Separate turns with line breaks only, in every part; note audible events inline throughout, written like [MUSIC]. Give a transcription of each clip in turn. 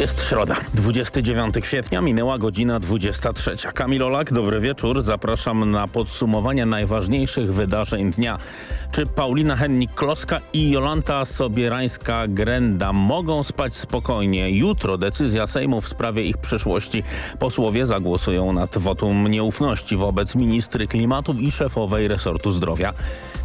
Jest środa, 29 kwietnia, minęła godzina 23. Kamil Olak, dobry wieczór. Zapraszam na podsumowanie najważniejszych wydarzeń dnia. Czy Paulina Hennik-Kloska i Jolanta Sobierańska-Grenda mogą spać spokojnie? Jutro decyzja Sejmu w sprawie ich przyszłości. Posłowie zagłosują nad wotum nieufności wobec ministry klimatu i szefowej resortu zdrowia.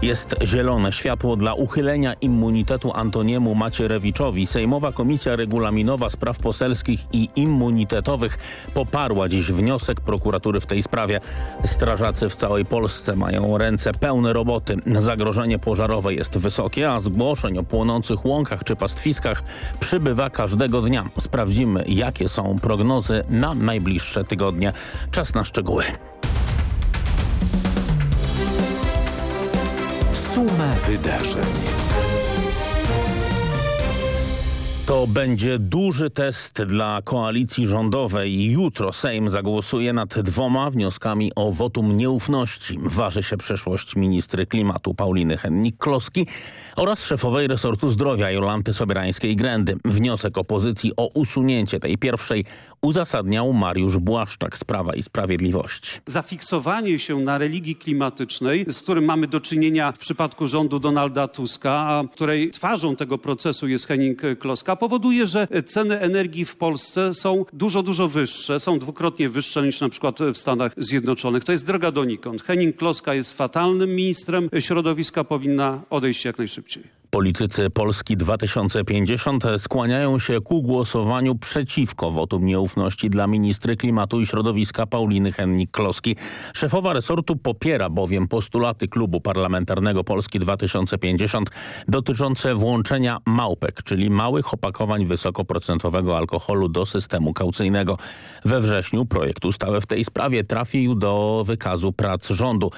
Jest zielone światło dla uchylenia immunitetu Antoniemu Macierewiczowi. Sejmowa Komisja Regulaminowa Spraw Poselskich i Immunitetowych poparła dziś wniosek prokuratury w tej sprawie. Strażacy w całej Polsce mają ręce pełne roboty. Zagrożenie pożarowe jest wysokie, a zgłoszeń o płonących łąkach czy pastwiskach przybywa każdego dnia. Sprawdzimy, jakie są prognozy na najbliższe tygodnie. Czas na szczegóły.
Suma wydarzeń.
To będzie duży test dla koalicji rządowej. Jutro Sejm zagłosuje nad dwoma wnioskami o wotum nieufności. Waży się przeszłość ministry klimatu Pauliny Hennik-Kloski oraz szefowej resortu zdrowia Jolanty Sobierańskiej-Grendy. Wniosek opozycji o usunięcie tej pierwszej uzasadniał Mariusz Błaszczak z Prawa i Sprawiedliwości.
Zafiksowanie się na religii klimatycznej, z którym mamy do czynienia w przypadku rządu Donalda Tuska, a której twarzą tego procesu jest Henning-Kloska, powoduje, że ceny energii w Polsce są dużo, dużo wyższe, są dwukrotnie wyższe niż na przykład w Stanach Zjednoczonych. To jest droga donikąd. Henning-Kloska jest fatalnym ministrem środowiska, powinna odejść jak najszybciej. Scripture.
Politycy Polski 2050 skłaniają się ku głosowaniu przeciwko wotum nieufności dla ministry klimatu i środowiska Pauliny Hennik-Kloski. Szefowa resortu popiera bowiem postulaty klubu parlamentarnego Polski 2050 dotyczące włączenia małpek, czyli małych opakowań wysokoprocentowego alkoholu do systemu kaucyjnego. We wrześniu projekt ustawy w tej sprawie trafił do wykazu prac rządu.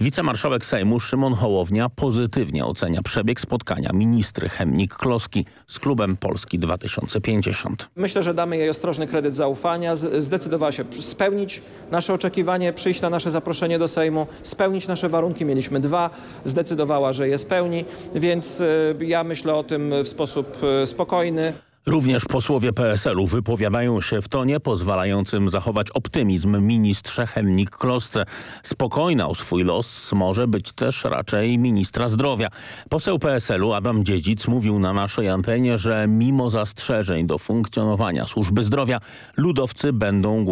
Wicemarszałek Sejmu Szymon Hołownia pozytywnie ocenia przebieg spotkania ministry Hennik-Kloski z klubem Polski 2050.
Myślę, że damy jej ostrożny kredyt zaufania. Zdecydowała się spełnić nasze oczekiwanie, przyjść na nasze zaproszenie do Sejmu, spełnić nasze warunki. Mieliśmy dwa, zdecydowała, że je spełni, więc ja myślę o tym w sposób spokojny.
Również posłowie PSL-u wypowiadają się w tonie pozwalającym zachować optymizm ministrze Hennik-Klosce. Spokojna o swój los może być też raczej ministra zdrowia. Poseł PSL-u Adam Dziedzic mówił na naszej antenie, że mimo zastrzeżeń do funkcjonowania służby zdrowia ludowcy będą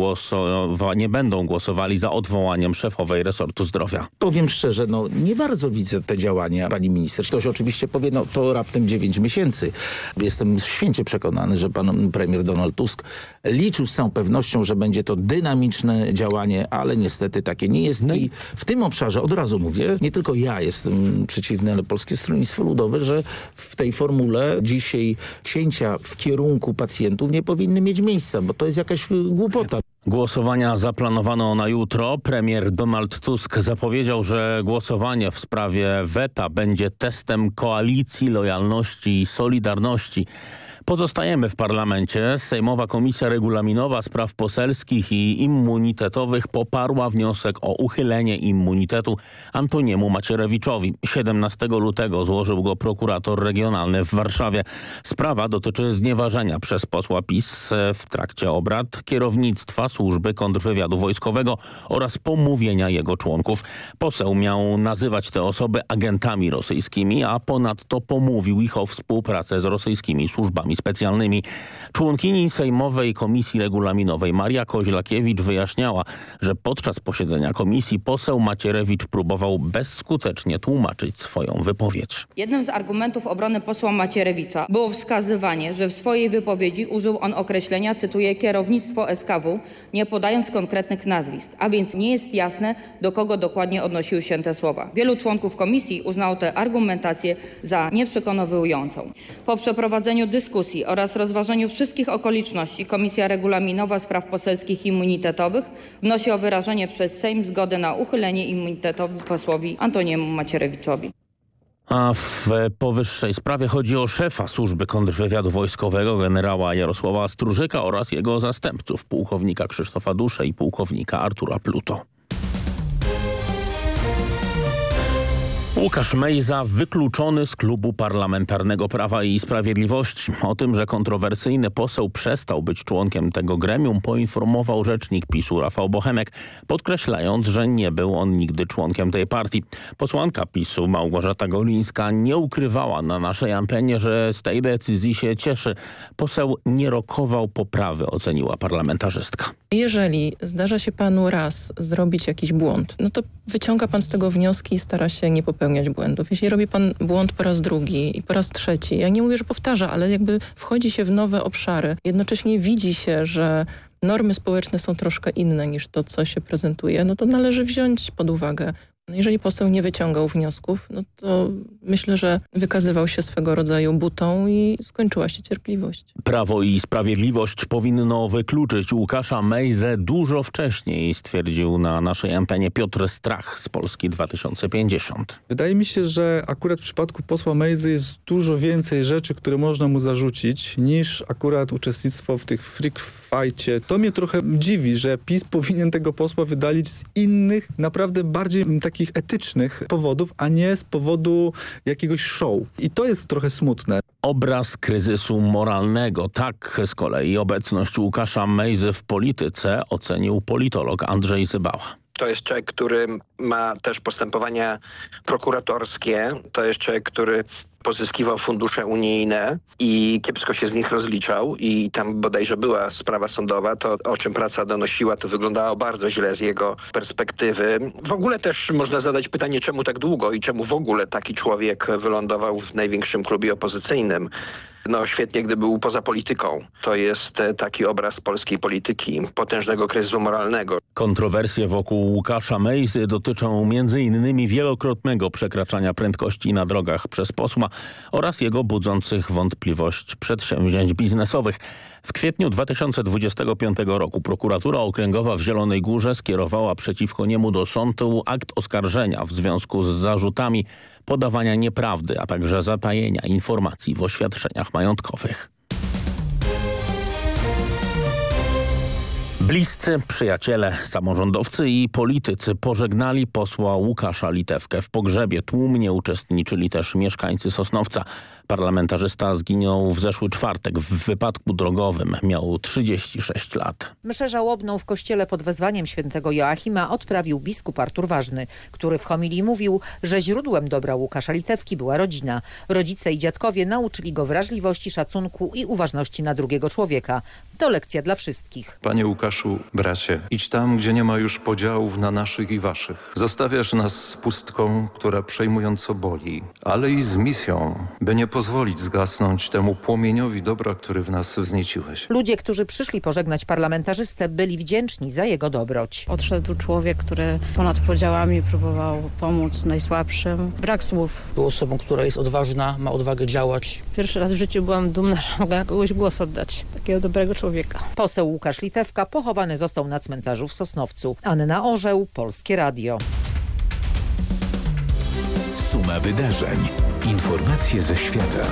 nie będą głosowali za odwołaniem szefowej resortu zdrowia.
Powiem szczerze, no nie bardzo widzę te działania pani minister. Ktoś oczywiście powie, no to raptem 9 miesięcy. Jestem święcie przekonany przekonany, że pan premier Donald Tusk liczył z całą pewnością, że będzie to dynamiczne działanie, ale niestety takie nie jest. No i w tym obszarze, od razu mówię, nie tylko ja jestem przeciwny, ale Polskie Stronnictwo Ludowe, że w tej formule dzisiaj cięcia w kierunku pacjentów nie powinny mieć miejsca, bo to jest jakaś głupota.
Głosowania zaplanowano na jutro. Premier Donald Tusk zapowiedział, że głosowanie w sprawie weta będzie testem koalicji, lojalności i solidarności. Pozostajemy w parlamencie. Sejmowa Komisja Regulaminowa Spraw Poselskich i Immunitetowych poparła wniosek o uchylenie immunitetu Antoniemu Macierewiczowi. 17 lutego złożył go prokurator regionalny w Warszawie. Sprawa dotyczy znieważenia przez posła PiS w trakcie obrad kierownictwa służby kontrwywiadu wojskowego oraz pomówienia jego członków. Poseł miał nazywać te osoby agentami rosyjskimi, a ponadto pomówił ich o współpracę z rosyjskimi służbami specjalnymi. Członkini Sejmowej Komisji Regulaminowej Maria Koźlakiewicz wyjaśniała, że podczas posiedzenia komisji poseł Macierewicz próbował bezskutecznie tłumaczyć swoją wypowiedź.
Jednym z argumentów obrony posła Macierewicza było wskazywanie, że w swojej wypowiedzi użył on określenia, cytuję, kierownictwo SKW, nie podając konkretnych nazwisk, a więc nie jest jasne, do kogo dokładnie odnosiły się te słowa. Wielu członków komisji uznało tę argumentację za nieprzekonującą. Po przeprowadzeniu dyskusji oraz rozważeniu wszystkich okoliczności Komisja Regulaminowa Spraw Poselskich i Immunitetowych wnosi o wyrażenie przez Sejm zgody na uchylenie immunitetu posłowi Antoniemu Macierewiczowi.
A w powyższej sprawie chodzi o szefa służby kontrwywiadu wojskowego generała Jarosława Strużyka oraz jego zastępców pułkownika Krzysztofa Dusze i pułkownika Artura Pluto. Łukasz Mejza wykluczony z klubu parlamentarnego Prawa i Sprawiedliwości. O tym, że kontrowersyjny poseł przestał być członkiem tego gremium poinformował rzecznik PiSu Rafał Bochenek, podkreślając, że nie był on nigdy członkiem tej partii. Posłanka PiSu Małgorzata Golińska nie ukrywała na naszej antenie, że z tej decyzji się cieszy. Poseł nie rokował poprawy, oceniła parlamentarzystka.
Jeżeli zdarza się panu raz zrobić jakiś błąd, no to wyciąga pan z tego wnioski i stara się nie popełniać błędów. Jeśli robi pan błąd po raz drugi i po raz trzeci, ja nie mówię, że powtarza, ale jakby wchodzi się w nowe obszary, jednocześnie widzi się, że normy społeczne są troszkę inne niż to, co się prezentuje, no to należy wziąć pod uwagę jeżeli poseł nie wyciągał wniosków, no to myślę, że wykazywał się swego rodzaju butą i skończyła się cierpliwość.
Prawo i Sprawiedliwość powinno wykluczyć Łukasza Mejzę dużo wcześniej, stwierdził na naszej antenie Piotr Strach z Polski 2050.
Wydaje mi się, że akurat w przypadku posła Mejzy jest dużo więcej rzeczy, które można mu zarzucić, niż akurat uczestnictwo w tych freak fajcie. To mnie trochę dziwi, że PiS powinien tego posła wydalić z innych, naprawdę bardziej takich etycznych powodów, a nie z powodu jakiegoś show. I to jest trochę smutne.
Obraz kryzysu moralnego. Tak z kolei obecność Łukasza Mejzy w polityce ocenił politolog Andrzej Zybała.
To jest człowiek, który ma też postępowania prokuratorskie. To jest człowiek, który pozyskiwał fundusze unijne i kiepsko się z nich rozliczał i tam bodajże była sprawa sądowa, to o czym praca donosiła, to wyglądało bardzo źle z jego perspektywy. W ogóle też można zadać pytanie, czemu tak długo i czemu w ogóle taki człowiek wylądował w największym klubie opozycyjnym. No świetnie, gdy był poza polityką. To jest e, taki obraz polskiej polityki, potężnego kryzysu moralnego.
Kontrowersje wokół Łukasza Mejzy dotyczą m.in. wielokrotnego przekraczania prędkości na drogach przez posła oraz jego budzących wątpliwość przedsięwzięć biznesowych. W kwietniu 2025 roku prokuratura okręgowa w Zielonej Górze skierowała przeciwko niemu do sądu akt oskarżenia w związku z zarzutami podawania nieprawdy, a także zatajenia informacji w oświadczeniach majątkowych. Bliscy, przyjaciele, samorządowcy i politycy pożegnali posła Łukasza Litewkę. W pogrzebie tłumnie uczestniczyli też mieszkańcy Sosnowca. Parlamentarzysta zginął w zeszły czwartek w wypadku drogowym. Miał 36 lat.
Mszę żałobną w kościele pod wezwaniem świętego Joachima odprawił biskup Artur Ważny, który w homilii mówił, że źródłem dobra Łukasza Litewki była rodzina. Rodzice i dziadkowie nauczyli go wrażliwości, szacunku i uważności na drugiego człowieka. To lekcja dla wszystkich.
Panie Łukaszu, bracie, idź tam, gdzie nie ma już podziałów na naszych i waszych. Zostawiasz nas z pustką, która przejmująco boli, ale i z misją, by nie pozwolić zgasnąć temu płomieniowi dobra, który w nas wznieciłeś.
Ludzie, którzy przyszli pożegnać parlamentarzystę, byli wdzięczni za jego dobroć.
Odszedł człowiek, który ponad podziałami próbował pomóc najsłabszym. Brak słów.
Był osobą, która jest odważna, ma odwagę działać.
Pierwszy raz w życiu byłam dumna, że mogę kogoś głos oddać. Takiego dobrego człowieka.
Poseł Łukasz Litewka pochowany został na cmentarzu w Sosnowcu. Anna Orzeł, Polskie Radio.
Suma wydarzeń. Informacje ze świata.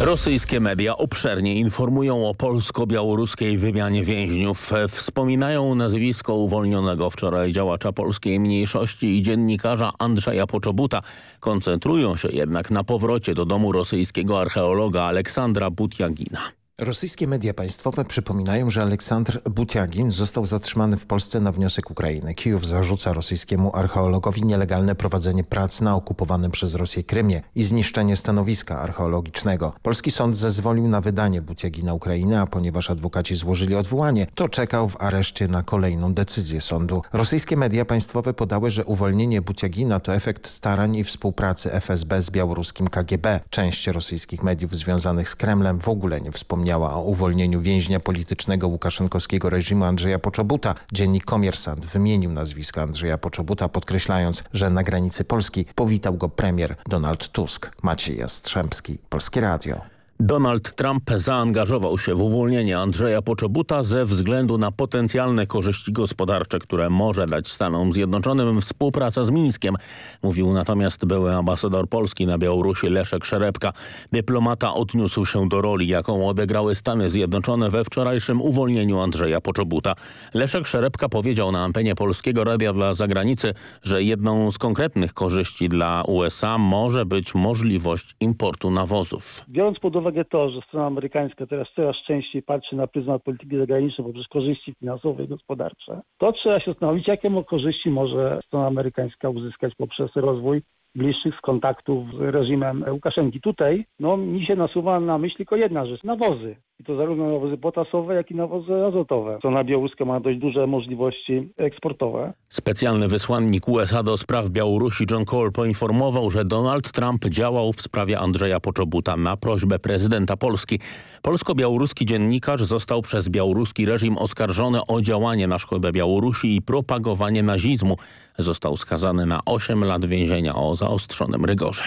Rosyjskie media obszernie informują o polsko-białoruskiej wymianie więźniów. Wspominają nazwisko uwolnionego wczoraj działacza polskiej mniejszości i dziennikarza Andrzeja Poczobuta. Koncentrują się jednak na powrocie do domu rosyjskiego archeologa Aleksandra Butiagina.
Rosyjskie media państwowe przypominają, że Aleksandr Butiagin został zatrzymany w Polsce na wniosek Ukrainy. Kijów zarzuca rosyjskiemu archeologowi nielegalne prowadzenie prac na okupowanym przez Rosję Krymie i zniszczenie stanowiska archeologicznego. Polski sąd zezwolił na wydanie Butiagina Ukrainy, a ponieważ adwokaci złożyli odwołanie, to czekał w areszcie na kolejną decyzję sądu. Rosyjskie media państwowe podały, że uwolnienie Butiagina to efekt starań i współpracy FSB z białoruskim KGB. Część rosyjskich mediów związanych z Kremlem w ogóle nie wspomniała wspomniała o uwolnieniu więźnia politycznego łukaszenkowskiego reżimu Andrzeja Poczobuta. Dziennik Komiersant wymienił nazwisko Andrzeja Poczobuta, podkreślając, że na granicy Polski powitał go premier Donald Tusk. Maciej Jastrzębski, Polskie Radio.
Donald Trump zaangażował się w uwolnienie Andrzeja Poczobuta ze względu na potencjalne korzyści gospodarcze, które może dać Stanom Zjednoczonym współpraca z Mińskiem, mówił natomiast były ambasador Polski na Białorusi Leszek Szerepka. Dyplomata odniósł się do roli, jaką odegrały Stany Zjednoczone we wczorajszym uwolnieniu Andrzeja Poczobuta. Leszek Szerepka powiedział na antenie Polskiego Radia dla Zagranicy, że jedną z konkretnych korzyści dla USA może być możliwość importu nawozów.
Biorąc pod to, że strona amerykańska teraz coraz częściej patrzy na pryzmat polityki zagranicznej poprzez korzyści finansowe i gospodarcze, to trzeba się zastanowić, jakie korzyści może strona amerykańska uzyskać poprzez rozwój bliższych kontaktów z reżimem Łukaszenki. Tutaj no, mi się nasuwa na myśl tylko jedna rzecz, nawozy. I to zarówno nawozy potasowe, jak i nawozy azotowe. Co na białoruskę ma dość duże możliwości eksportowe.
Specjalny wysłannik USA do spraw Białorusi John Cole poinformował, że Donald Trump działał w sprawie Andrzeja Poczobuta na prośbę prezydenta Polski. Polsko-białoruski dziennikarz został przez białoruski reżim oskarżony o działanie na szkodę Białorusi i propagowanie nazizmu. Został skazany na 8 lat więzienia o zaostrzonym rygorze.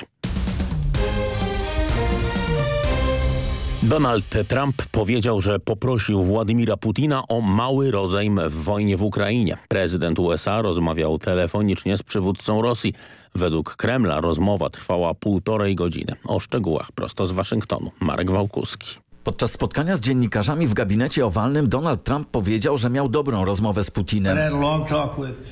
Donald Trump powiedział, że poprosił Władimira Putina o mały rozejm w wojnie w Ukrainie. Prezydent USA rozmawiał telefonicznie z przywódcą Rosji. Według Kremla rozmowa trwała półtorej godziny. O szczegółach prosto z Waszyngtonu. Marek Wałkuski.
Podczas spotkania z dziennikarzami w gabinecie owalnym Donald Trump powiedział, że miał dobrą rozmowę z Putinem.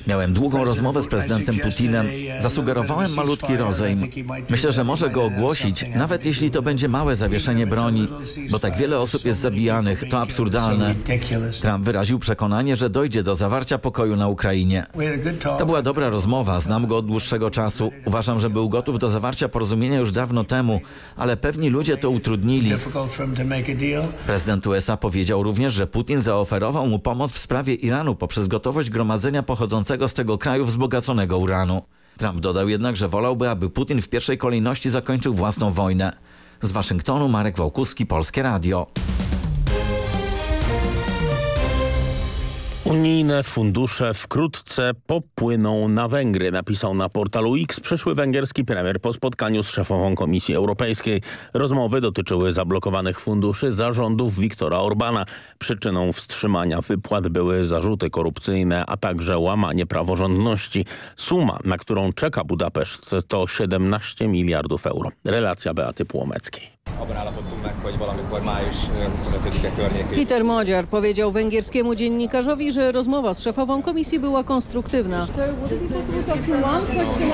Miałem długą rozmowę z prezydentem Putinem. Zasugerowałem malutki rozejm. Myślę, że może go ogłosić, nawet jeśli to będzie małe zawieszenie broni, bo tak wiele osób jest zabijanych. To absurdalne. Trump wyraził przekonanie, że dojdzie do zawarcia pokoju na Ukrainie. To była dobra rozmowa. Znam go od dłuższego czasu. Uważam, że był gotów do zawarcia porozumienia już dawno temu, ale pewni ludzie to utrudnili. Prezydent USA powiedział również, że Putin zaoferował mu pomoc w sprawie Iranu poprzez gotowość gromadzenia pochodzącego z tego kraju wzbogaconego uranu. Trump dodał jednak, że wolałby, aby Putin w pierwszej kolejności zakończył własną wojnę. Z Waszyngtonu Marek Wałkuski, Polskie Radio.
Unijne fundusze wkrótce popłyną na Węgry, napisał na portalu X przyszły węgierski premier po spotkaniu z szefową Komisji Europejskiej. Rozmowy dotyczyły zablokowanych funduszy zarządów Viktora Orbana. Przyczyną wstrzymania wypłat były zarzuty korupcyjne, a także łamanie praworządności. Suma, na którą czeka Budapeszt to 17 miliardów euro. Relacja Beaty Płomeckiej.
Peter Modziar powiedział węgierskiemu dziennikarzowi, że rozmowa z szefową komisji była konstruktywna.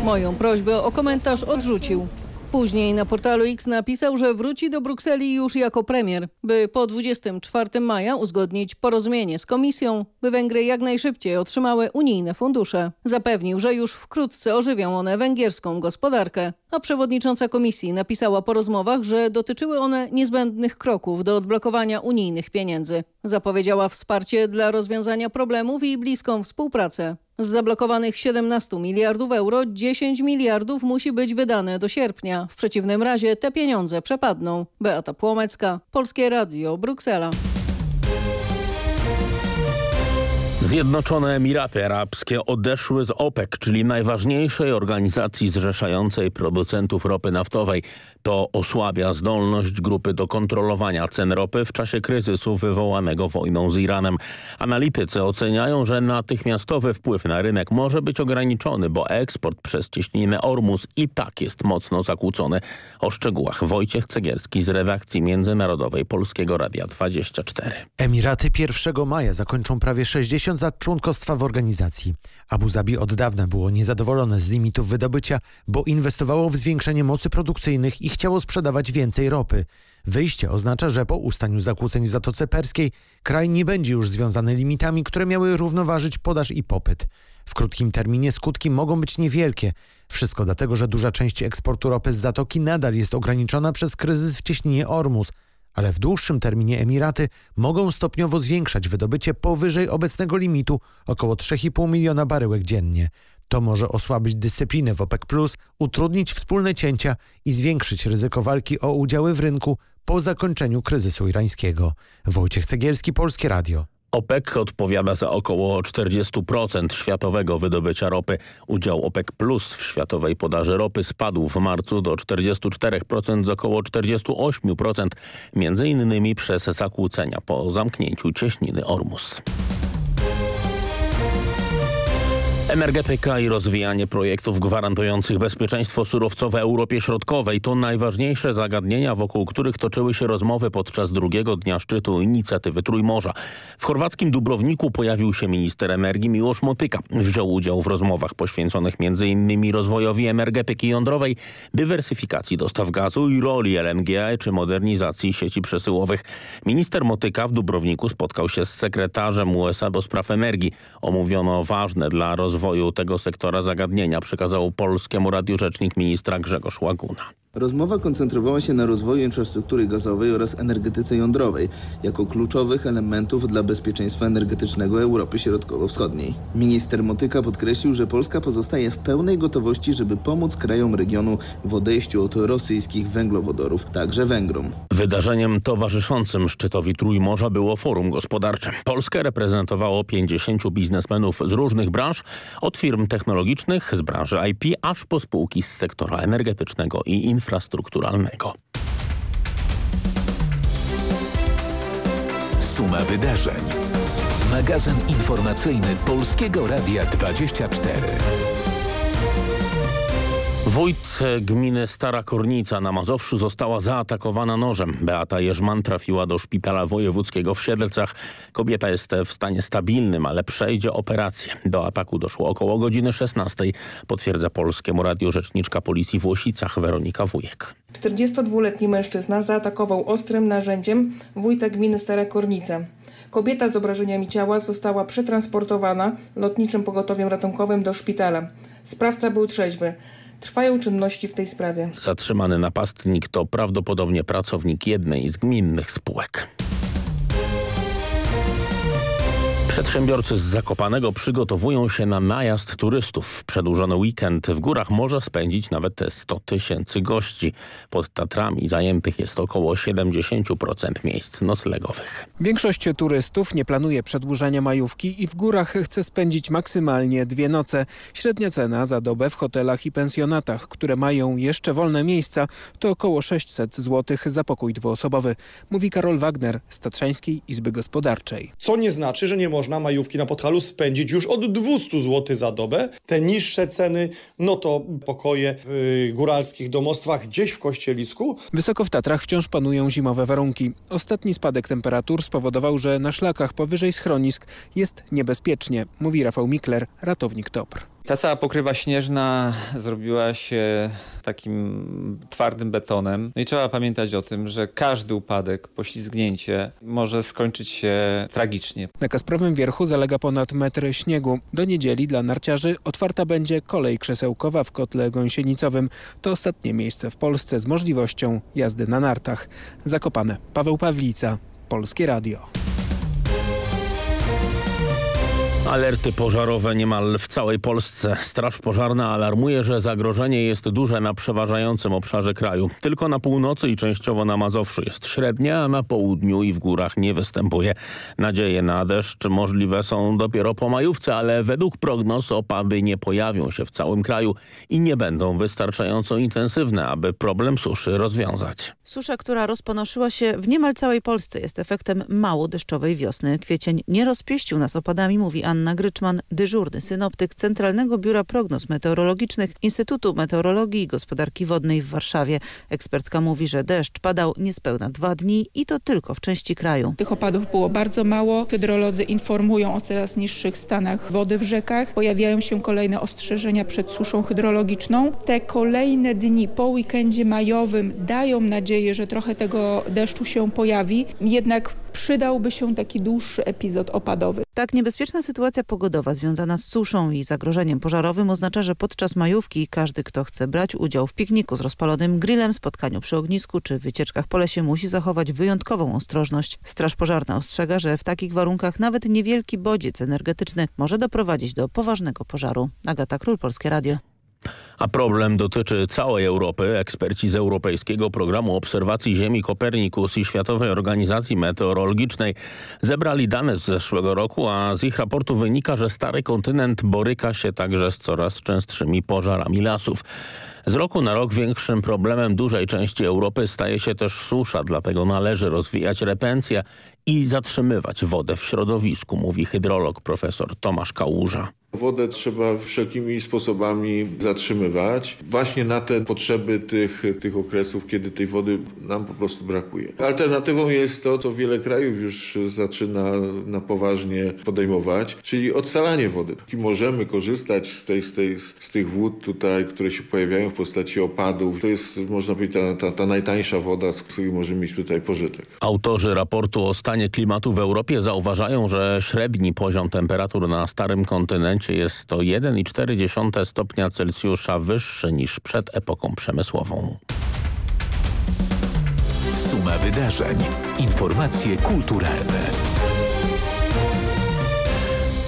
Moją prośbę o komentarz odrzucił. Później na portalu X napisał, że wróci do Brukseli już jako premier, by po 24 maja uzgodnić porozumienie z komisją, by Węgry jak najszybciej otrzymały unijne fundusze. Zapewnił, że już wkrótce ożywią one węgierską gospodarkę, a przewodnicząca komisji napisała po rozmowach, że dotyczyły one niezbędnych kroków do odblokowania unijnych pieniędzy. Zapowiedziała wsparcie dla rozwiązania problemów i bliską współpracę. Z zablokowanych 17 miliardów euro 10 miliardów musi być wydane do sierpnia. W przeciwnym razie te pieniądze przepadną. Beata Płomecka, Polskie Radio, Bruksela.
Zjednoczone Emiraty Arabskie odeszły z OPEC, czyli najważniejszej organizacji zrzeszającej producentów ropy naftowej. To osłabia zdolność grupy do kontrolowania cen ropy w czasie kryzysu wywołanego wojną z Iranem. Analitycy oceniają, że natychmiastowy wpływ na rynek może być ograniczony, bo eksport przez cieśninę Ormus i tak jest mocno zakłócony. O szczegółach Wojciech Cegielski z redakcji międzynarodowej Polskiego Radia 24.
Emiraty 1 maja zakończą prawie 60 lat członkostwa w organizacji. Abu Zabi od dawna było niezadowolone z limitów wydobycia, bo inwestowało w zwiększenie mocy produkcyjnych i chciało sprzedawać więcej ropy. Wyjście oznacza, że po ustaniu zakłóceń w Zatoce Perskiej kraj nie będzie już związany limitami, które miały równoważyć podaż i popyt. W krótkim terminie skutki mogą być niewielkie. Wszystko dlatego, że duża część eksportu ropy z Zatoki nadal jest ograniczona przez kryzys w cieśninie Ormus, ale w dłuższym terminie Emiraty mogą stopniowo zwiększać wydobycie powyżej obecnego limitu około 3,5 miliona baryłek dziennie. To może osłabić dyscyplinę w OPEC+, utrudnić wspólne cięcia i zwiększyć ryzyko walki o udziały w rynku po zakończeniu kryzysu irańskiego. Wojciech Cegielski, Polskie Radio.
OPEC odpowiada za około 40% światowego wydobycia ropy. Udział OPEC Plus w światowej podaży ropy spadł w marcu do 44% z około 48%, między innymi przez zakłócenia po zamknięciu cieśniny Ormus. Energetyka i rozwijanie projektów gwarantujących bezpieczeństwo surowcowe Europie Środkowej to najważniejsze zagadnienia, wokół których toczyły się rozmowy podczas drugiego dnia szczytu inicjatywy Trójmorza. W chorwackim Dubrowniku pojawił się minister energii Miłosz Motyka. Wziął udział w rozmowach poświęconych m.in. rozwojowi energetyki jądrowej, dywersyfikacji dostaw gazu i roli LNG czy modernizacji sieci przesyłowych. Minister Motyka w Dubrowniku spotkał się z sekretarzem USA do spraw energii. Omówiono ważne dla rozwoju rozwoju tego sektora zagadnienia przekazał Polskiemu Radiu Rzecznik ministra Grzegorz Łaguna.
Rozmowa koncentrowała się na rozwoju infrastruktury gazowej oraz energetyce jądrowej jako kluczowych elementów dla bezpieczeństwa energetycznego Europy Środkowo-Wschodniej. Minister Motyka podkreślił, że Polska pozostaje w pełnej gotowości, żeby pomóc krajom regionu w odejściu od rosyjskich węglowodorów, także Węgrom.
Wydarzeniem towarzyszącym szczytowi Trójmorza było forum gospodarcze. Polskę reprezentowało 50 biznesmenów z różnych branż, od firm technologicznych z branży IP, aż po spółki z sektora energetycznego i infrastruktury infrastrukturalnego.
Suma wydarzeń. Magazyn informacyjny Polskiego Radia 24.
Wójt gminy Stara Kornica na Mazowszu została zaatakowana nożem. Beata Jerzman trafiła do szpitala wojewódzkiego w Siedlcach. Kobieta jest w stanie stabilnym, ale przejdzie operację. Do ataku doszło około godziny 16. Potwierdza Polskiemu Radiu rzeczniczka policji w Łosicach Weronika Wujek.
42-letni mężczyzna zaatakował ostrym narzędziem wójta gminy Stara Kornica. Kobieta z obrażeniami ciała została przetransportowana lotniczym pogotowiem ratunkowym do szpitala. Sprawca był trzeźwy. Trwają czynności w tej sprawie.
Zatrzymany napastnik to prawdopodobnie pracownik jednej z gminnych spółek. Przedsiębiorcy z Zakopanego przygotowują się na najazd turystów. Przedłużony weekend w górach może spędzić nawet 100 tysięcy gości. Pod Tatrami zajętych jest około 70% miejsc noclegowych.
Większość turystów nie planuje przedłużania majówki i w górach chce spędzić maksymalnie dwie noce. Średnia cena za dobę w hotelach i pensjonatach, które mają jeszcze wolne miejsca, to około 600 zł za pokój dwuosobowy, mówi Karol Wagner z Tatrzańskiej Izby Gospodarczej.
Co nie znaczy, że nie można majówki na Podhalu spędzić już od 200 zł za dobę. Te niższe ceny, no to pokoje w góralskich domostwach gdzieś w Kościelisku.
Wysoko w Tatrach wciąż panują zimowe warunki. Ostatni spadek temperatur spowodował, że na szlakach powyżej schronisk jest niebezpiecznie, mówi Rafał Mikler, ratownik TOPR.
Ta cała pokrywa śnieżna zrobiła się takim twardym betonem. No i trzeba pamiętać o tym, że każdy upadek, poślizgnięcie może skończyć się tragicznie.
Na Kasprowym Wierchu zalega ponad metr śniegu. Do niedzieli dla narciarzy otwarta będzie kolej krzesełkowa w kotle gąsienicowym. To ostatnie miejsce w Polsce z możliwością jazdy na nartach. Zakopane. Paweł Pawlica, Polskie Radio.
Alerty pożarowe niemal w całej Polsce. Straż Pożarna alarmuje, że zagrożenie jest duże na przeważającym obszarze kraju. Tylko na północy i częściowo na Mazowszu jest średnie, a na południu i w górach nie występuje. Nadzieje na deszcz możliwe są dopiero po majówce, ale według prognoz opady nie pojawią się w całym kraju i nie będą wystarczająco intensywne, aby problem suszy rozwiązać.
Susza, która rozponoszyła się w niemal całej Polsce jest efektem mało deszczowej wiosny. Kwiecień nie rozpieścił nas opadami, mówi Anna Gryczman, dyżurny synoptyk Centralnego Biura Prognoz Meteorologicznych Instytutu Meteorologii i Gospodarki Wodnej w Warszawie. Ekspertka mówi, że deszcz padał niespełna dwa dni i to tylko w części kraju.
Tych opadów było bardzo mało. Hydrolodzy informują o coraz niższych stanach wody w rzekach. Pojawiają się kolejne ostrzeżenia przed suszą hydrologiczną. Te kolejne dni po weekendzie majowym dają nadzieję, że trochę tego deszczu się pojawi. Jednak przydałby się taki dłuższy epizod opadowy.
Tak niebezpieczna sytuacja pogodowa związana z suszą i zagrożeniem pożarowym oznacza, że podczas majówki każdy, kto chce brać udział w pikniku z rozpalonym grillem, spotkaniu przy ognisku czy wycieczkach po lesie musi zachować wyjątkową ostrożność. Straż Pożarna ostrzega, że w takich warunkach nawet niewielki bodziec energetyczny może doprowadzić do poważnego pożaru. Agata Król, Polskie Radio.
A problem dotyczy całej Europy. Eksperci z Europejskiego Programu Obserwacji Ziemi Kopernikus i Światowej Organizacji Meteorologicznej zebrali dane z zeszłego roku, a z ich raportu wynika, że stary kontynent boryka się także z coraz częstszymi pożarami lasów. Z roku na rok większym problemem dużej części Europy staje się też susza, dlatego należy rozwijać retencję i zatrzymywać wodę w środowisku, mówi hydrolog profesor Tomasz Kałuża.
Wodę trzeba wszelkimi sposobami zatrzymywać właśnie na te potrzeby tych, tych okresów, kiedy tej wody nam po prostu brakuje. Alternatywą jest to, co wiele krajów już zaczyna na poważnie podejmować, czyli odsalanie wody. I możemy korzystać z, tej, z, tej, z tych wód tutaj, które się pojawiają w postaci opadów. To jest, można powiedzieć, ta, ta, ta najtańsza woda, z której możemy mieć tutaj pożytek.
Autorzy raportu o stanie klimatu w Europie zauważają, że średni poziom temperatur na starym kontynencie jest to 1,4 stopnia Celsjusza wyższy niż przed epoką przemysłową.
Suma wydarzeń. Informacje kulturalne.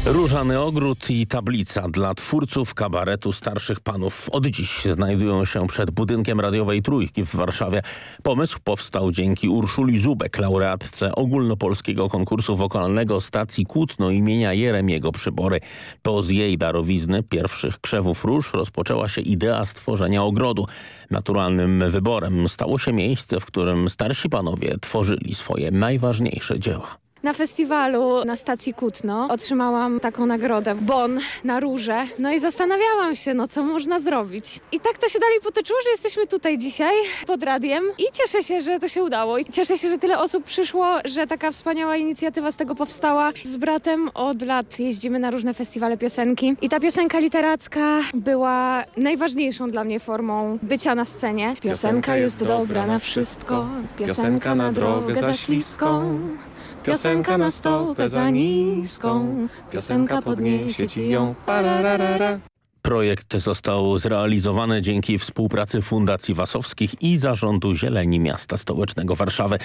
Różany Ogród i tablica dla twórców kabaretu Starszych Panów od dziś znajdują się przed budynkiem radiowej Trójki w Warszawie. Pomysł powstał dzięki Urszuli Zubek, laureatce ogólnopolskiego konkursu wokalnego stacji Kłótno imienia Jeremiego Przybory. To z jej darowizny pierwszych krzewów róż rozpoczęła się idea stworzenia ogrodu. Naturalnym wyborem stało się miejsce, w którym starsi panowie tworzyli swoje najważniejsze dzieła.
Na festiwalu na stacji Kutno otrzymałam taką nagrodę Bon na róże. No i zastanawiałam się, no co można zrobić. I tak to się dalej potoczyło, że jesteśmy tutaj dzisiaj pod radiem i cieszę się, że to się udało. I cieszę się, że tyle osób przyszło, że taka wspaniała inicjatywa z tego powstała. Z bratem od lat jeździmy na różne festiwale piosenki i ta piosenka literacka była najważniejszą dla mnie formą bycia na scenie. Piosenka jest dobra na wszystko, piosenka na drogę za śliską. Piosenka na stopę za niską, piosenka podniesie ci ją. Pararara.
Projekt został zrealizowany dzięki współpracy Fundacji Wasowskich i Zarządu Zieleni Miasta Stołecznego Warszawy.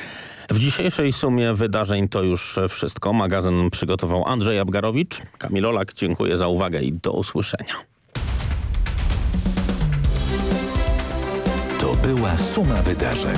W dzisiejszej sumie wydarzeń to już wszystko. Magazyn przygotował Andrzej Abgarowicz. Kamil Olak, dziękuję za uwagę i do usłyszenia.
To była suma wydarzeń.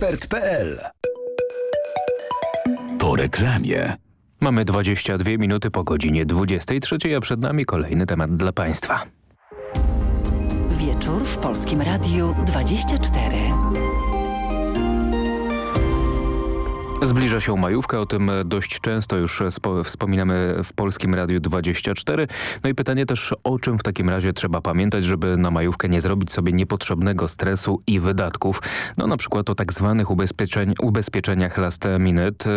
mediaexpert.pl.
Po reklamie.
Mamy 22 minuty po godzinie 23, a przed nami kolejny temat dla Państwa.
Wieczór w Polskim Radiu 24.
Zbliża się majówka, o tym dość często już wspominamy w Polskim Radiu 24. No i pytanie też, o czym w takim razie trzeba pamiętać, żeby na majówkę nie zrobić sobie niepotrzebnego stresu i wydatków. No na przykład o tak zwanych ubezpieczeń, ubezpieczeniach last minute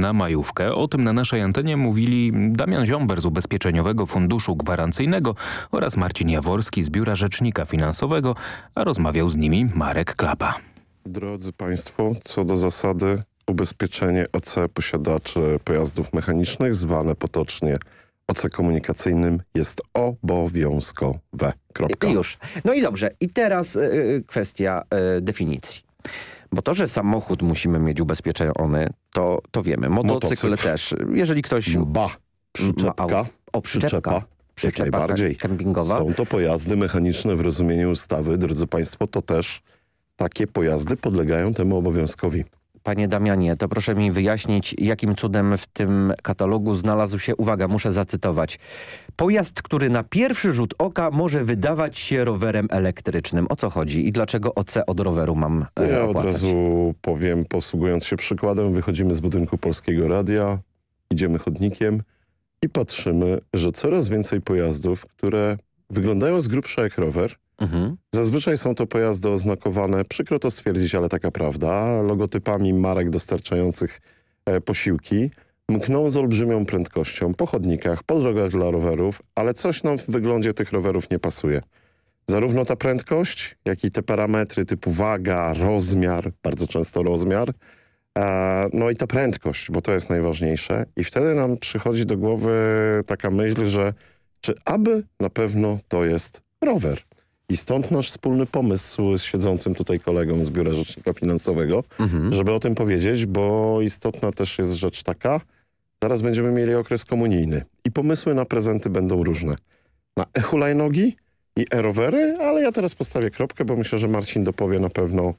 na majówkę. O tym na naszej antenie mówili Damian Ziomber z Ubezpieczeniowego Funduszu Gwarancyjnego oraz Marcin Jaworski z Biura Rzecznika Finansowego, a rozmawiał z nimi Marek Klapa.
Drodzy Państwo, co do zasady ubezpieczenie OC posiadaczy pojazdów mechanicznych, zwane potocznie OC komunikacyjnym, jest obowiązkowe. Kropka.
Już. No i dobrze. I teraz y, kwestia y, definicji. Bo to, że samochód musimy mieć ubezpieczony, to, to wiemy. Motocykl, Motocykl. też. Jeżeli ktoś...
Ba, przyczepka.
Ma, o, przyczepka.
Przyczepa, jak najbardziej.
Kempingowa.
Są to pojazdy mechaniczne w rozumieniu ustawy. Drodzy Państwo, to też takie pojazdy podlegają temu obowiązkowi.
Panie Damianie, to proszę mi wyjaśnić, jakim cudem w tym katalogu znalazł się, uwaga, muszę zacytować, pojazd, który na pierwszy rzut oka może wydawać się rowerem elektrycznym. O co chodzi i dlaczego OC od roweru mam
to Ja od razu powiem, posługując się przykładem, wychodzimy z budynku Polskiego Radia, idziemy chodnikiem i patrzymy, że coraz więcej pojazdów, które wyglądają z grubsza jak rower,
Mhm.
Zazwyczaj są to pojazdy oznakowane, przykro to stwierdzić, ale taka prawda, logotypami marek dostarczających e, posiłki, mkną z olbrzymią prędkością po chodnikach, po drogach dla rowerów, ale coś nam w wyglądzie tych rowerów nie pasuje. Zarówno ta prędkość, jak i te parametry typu waga, rozmiar, bardzo często rozmiar, e, no i ta prędkość, bo to jest najważniejsze. I wtedy nam przychodzi do głowy taka myśl, że czy aby na pewno to jest rower. I stąd nasz wspólny pomysł z siedzącym tutaj kolegą z Biura Rzecznika Finansowego,
Mhm.
żeby o tym powiedzieć, bo istotna też jest rzecz taka, zaraz będziemy mieli okres komunijny i pomysły na prezenty będą różne. Na e-hulajnogi i e-rowery, ale ja teraz postawię kropkę, bo myślę, że Marcin dopowie na pewno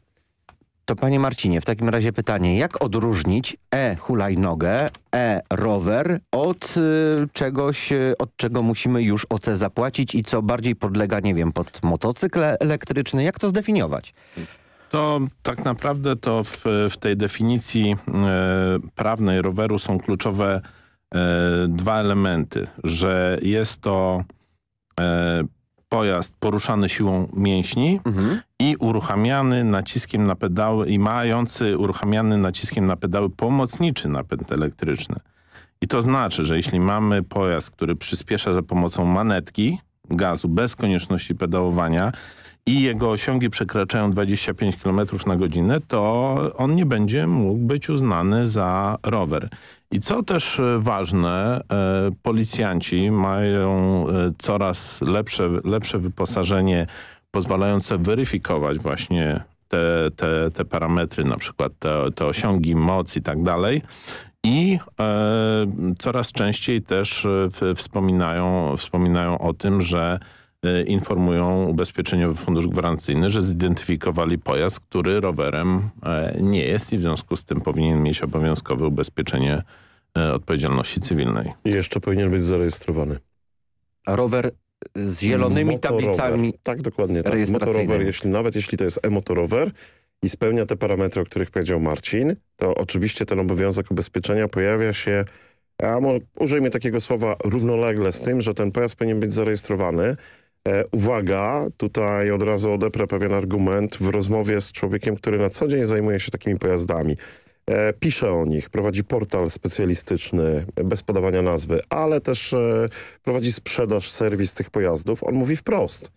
To panie Marcinie, w takim razie pytanie, jak odróżnić e-hulajnogę, e-rower od y, czegoś, y, od czego musimy już OC zapłacić i co bardziej podlega, nie wiem, pod motocykl elektryczny? Jak to zdefiniować?
To tak naprawdę to w, w tej definicji e, prawnej roweru są kluczowe e, dwa elementy, że jest to e, pojazd poruszany siłą mięśni i uruchamiany naciskiem na pedały i mający uruchamiany naciskiem na pedały pomocniczy napęd elektryczny. I to znaczy, że jeśli mamy pojazd, który przyspiesza za pomocą manetki gazu bez konieczności pedałowania i jego osiągi przekraczają 25 km na godzinę, to on nie będzie mógł być uznany za rower. I co też e, ważne, e, policjanci mają e, coraz lepsze, lepsze wyposażenie pozwalające weryfikować właśnie te, te, te parametry, na przykład te, te osiągi, moc i tak dalej. I e, coraz częściej też w, wspominają, wspominają o tym, że e, informują Ubezpieczeniowy Fundusz Gwarancyjny, że zidentyfikowali pojazd, który rowerem e, nie jest i w związku z tym powinien mieć obowiązkowe ubezpieczenie odpowiedzialności cywilnej.
i jeszcze powinien być zarejestrowany.
Rower z zielonymi
Motorower.
tablicami
Tak, dokładnie. Tak. Motorower, jeśli, nawet jeśli to jest e-motorower i spełnia te parametry, o których powiedział Marcin, to oczywiście ten obowiązek ubezpieczenia pojawia się, a użyjmy takiego słowa równolegle z tym, że ten pojazd powinien być zarejestrowany. E, uwaga, tutaj od razu odeprę pewien argument w rozmowie z człowiekiem, który na co dzień zajmuje się takimi pojazdami. E, pisze o nich, prowadzi portal specjalistyczny, e, bez podawania nazwy, ale też e, prowadzi sprzedaż, serwis tych pojazdów. On mówi wprost,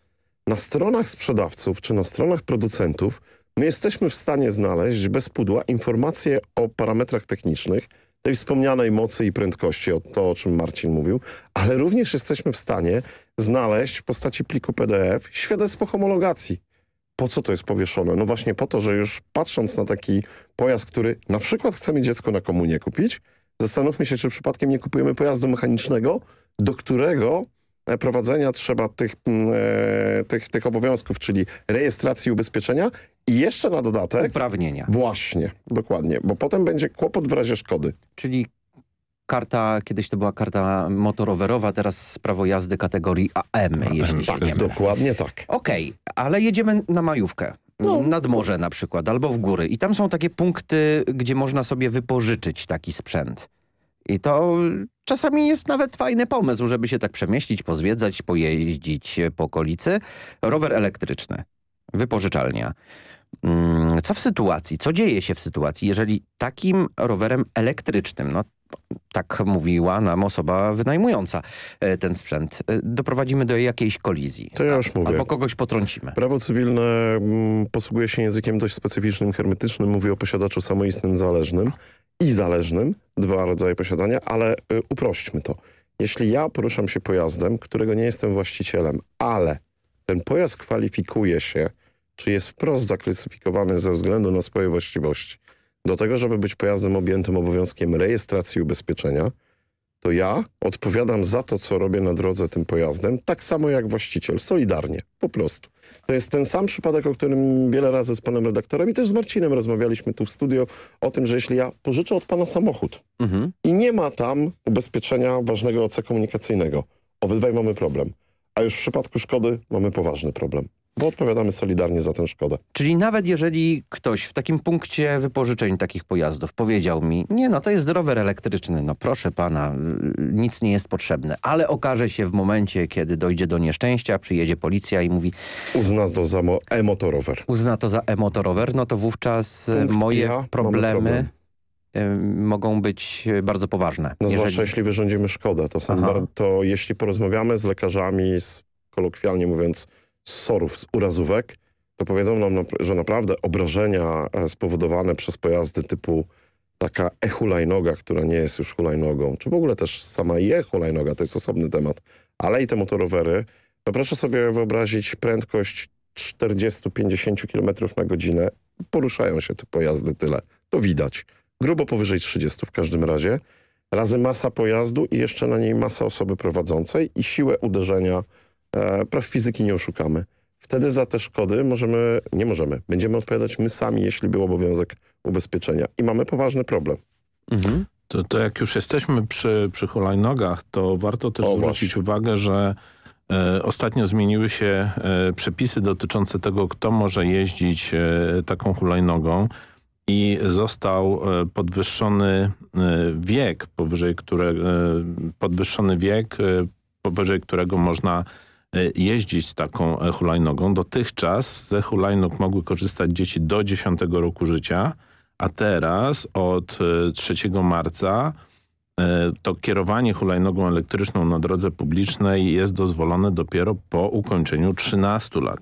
na stronach sprzedawców czy na stronach producentów my jesteśmy w stanie znaleźć bez pudła informacje o parametrach technicznych, tej wspomnianej mocy i prędkości, o to o czym Marcin mówił, ale również jesteśmy w stanie znaleźć w postaci pliku PDF świadectwo homologacji. Po co to jest powieszone? No właśnie po to, że już patrząc na taki pojazd, który na przykład chcemy dziecko na komunię kupić, zastanówmy się, czy przypadkiem nie kupujemy pojazdu mechanicznego, do którego e, prowadzenia trzeba tych, mm, e, tych, tych obowiązków, czyli rejestracji ubezpieczenia i jeszcze na dodatek...
Uprawnienia.
Właśnie, dokładnie, bo potem będzie kłopot w razie szkody.
Czyli karta, kiedyś to była karta motorowerowa, teraz prawo jazdy kategorii AM, jeśli się
tak,
nie mylę.
dokładnie tak.
Okej, ale jedziemy na majówkę. Nad morze na przykład, albo w góry. I tam są takie punkty, gdzie można sobie wypożyczyć taki sprzęt. I to czasami jest nawet fajny pomysł, żeby się tak przemieścić, pozwiedzać, pojeździć po okolicy. Rower elektryczny, wypożyczalnia. Mm, Co w sytuacji, co dzieje się w sytuacji, jeżeli takim rowerem elektrycznym, no tak mówiła nam osoba wynajmująca e, ten sprzęt, e, doprowadzimy do jakiejś kolizji.
To ja już mówię.
Albo kogoś potrącimy.
Prawo cywilne mm, posługuje się językiem dość specyficznym, hermetycznym. Mówi o posiadaczu samoistnym zależnym i zależnym. Dwa rodzaje posiadania, ale y, uprośćmy to. Jeśli ja poruszam się pojazdem, którego nie jestem właścicielem, ale ten pojazd kwalifikuje się, czy jest wprost zaklasyfikowany ze względu na swoje właściwości, do tego, żeby być pojazdem objętym obowiązkiem rejestracji ubezpieczenia, to ja odpowiadam za to, co robię na drodze tym pojazdem, tak samo jak właściciel, solidarnie, po prostu. To jest ten sam przypadek, o którym wiele razy z panem redaktorem i też z Marcinem rozmawialiśmy tu w studio o tym, że jeśli ja pożyczę od pana samochód
Mhm.
i nie ma tam ubezpieczenia ważnego OC komunikacyjnego, obydwaj mamy problem. A już w przypadku szkody mamy poważny problem, bo odpowiadamy solidarnie za tę szkodę.
Czyli nawet jeżeli ktoś w takim punkcie wypożyczeń takich pojazdów powiedział mi, nie no to jest rower elektryczny, no proszę pana, y, nic nie jest potrzebne, ale okaże się w momencie, kiedy dojdzie do nieszczęścia, przyjedzie policja i mówi...
Uzna to za e-motorower.
Uzna to za e-motorower, no to wówczas y,
Punkt
moje
ja,
problemy...
problem.
mogą być bardzo poważne.
No jeżeli... zwłaszcza jeśli wyrządzimy szkodę. To, są to jeśli porozmawiamy z lekarzami, z, kolokwialnie mówiąc, z sorów, z urazówek, to powiedzą nam, że naprawdę obrażenia e, spowodowane przez pojazdy typu taka e-hulajnoga, która nie jest już hulajnogą, czy w ogóle też sama e-hulajnoga, to jest osobny temat, ale i te motorowery, no proszę sobie wyobrazić prędkość 40-50 km na godzinę, poruszają się te pojazdy tyle, to widać. Grubo powyżej 30 w każdym razie, razy masa pojazdu i jeszcze na niej masa osoby prowadzącej i siłę uderzenia, praw fizyki nie oszukamy. Wtedy za te szkody możemy, nie możemy, będziemy odpowiadać my sami, jeśli był obowiązek ubezpieczenia. I mamy poważny problem.
Mhm. To, to jak już jesteśmy przy, przy hulajnogach, to warto też o, zwrócić właśnie. uwagę, że e, ostatnio zmieniły się e, przepisy dotyczące tego, kto może jeździć e, taką hulajnogą i został e, podwyższony e, wiek, powyżej które, e, podwyższony wiek, powyżej którego można jeździć taką hulajnogą. Dotychczas ze hulajnog mogły korzystać dzieci do 10 roku życia, a teraz od 3 marca to kierowanie hulajnogą elektryczną na drodze publicznej jest dozwolone dopiero po ukończeniu 13 lat.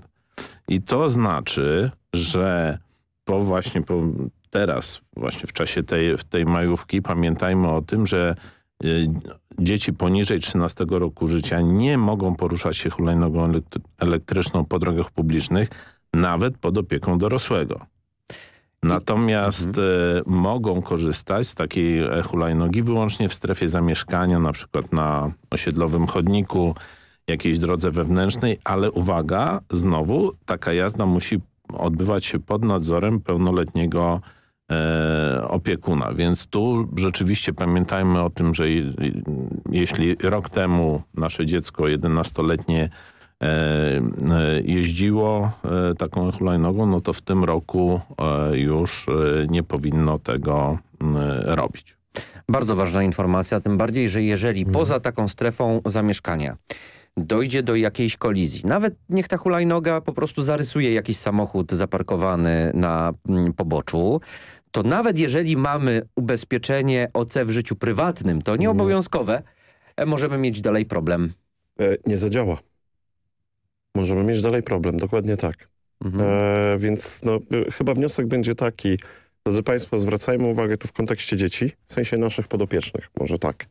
I to znaczy, że po właśnie po teraz, właśnie w czasie tej, tej majówki, pamiętajmy o tym, że dzieci poniżej 13 roku życia nie mogą poruszać się hulajnogą elektryczną po drogach publicznych, nawet pod opieką dorosłego. Natomiast mhm. y, mogą korzystać z takiej hulajnogi wyłącznie w strefie zamieszkania, na przykład na osiedlowym chodniku, jakiejś drodze wewnętrznej, ale uwaga, znowu taka jazda musi odbywać się pod nadzorem pełnoletniego e, opiekuna. Więc tu rzeczywiście pamiętajmy o tym, że jeśli rok temu nasze dziecko 11-letnie e, e, jeździło e, taką hulajnogą, no to w tym roku e, już e, nie powinno tego robić.
Bardzo ważna informacja, tym bardziej, że jeżeli mhm. poza taką strefą zamieszkania dojdzie do jakiejś kolizji. Nawet niech ta hulajnoga po prostu zarysuje jakiś samochód zaparkowany na poboczu, to nawet jeżeli mamy ubezpieczenie OC w życiu prywatnym, to nieobowiązkowe, e, możemy mieć dalej problem.
E, nie zadziała. Możemy mieć dalej problem, dokładnie tak. Mhm. E, więc no, e, chyba wniosek będzie taki, drodzy Państwo, zwracajmy uwagę tu w kontekście dzieci, w sensie naszych podopiecznych, może tak.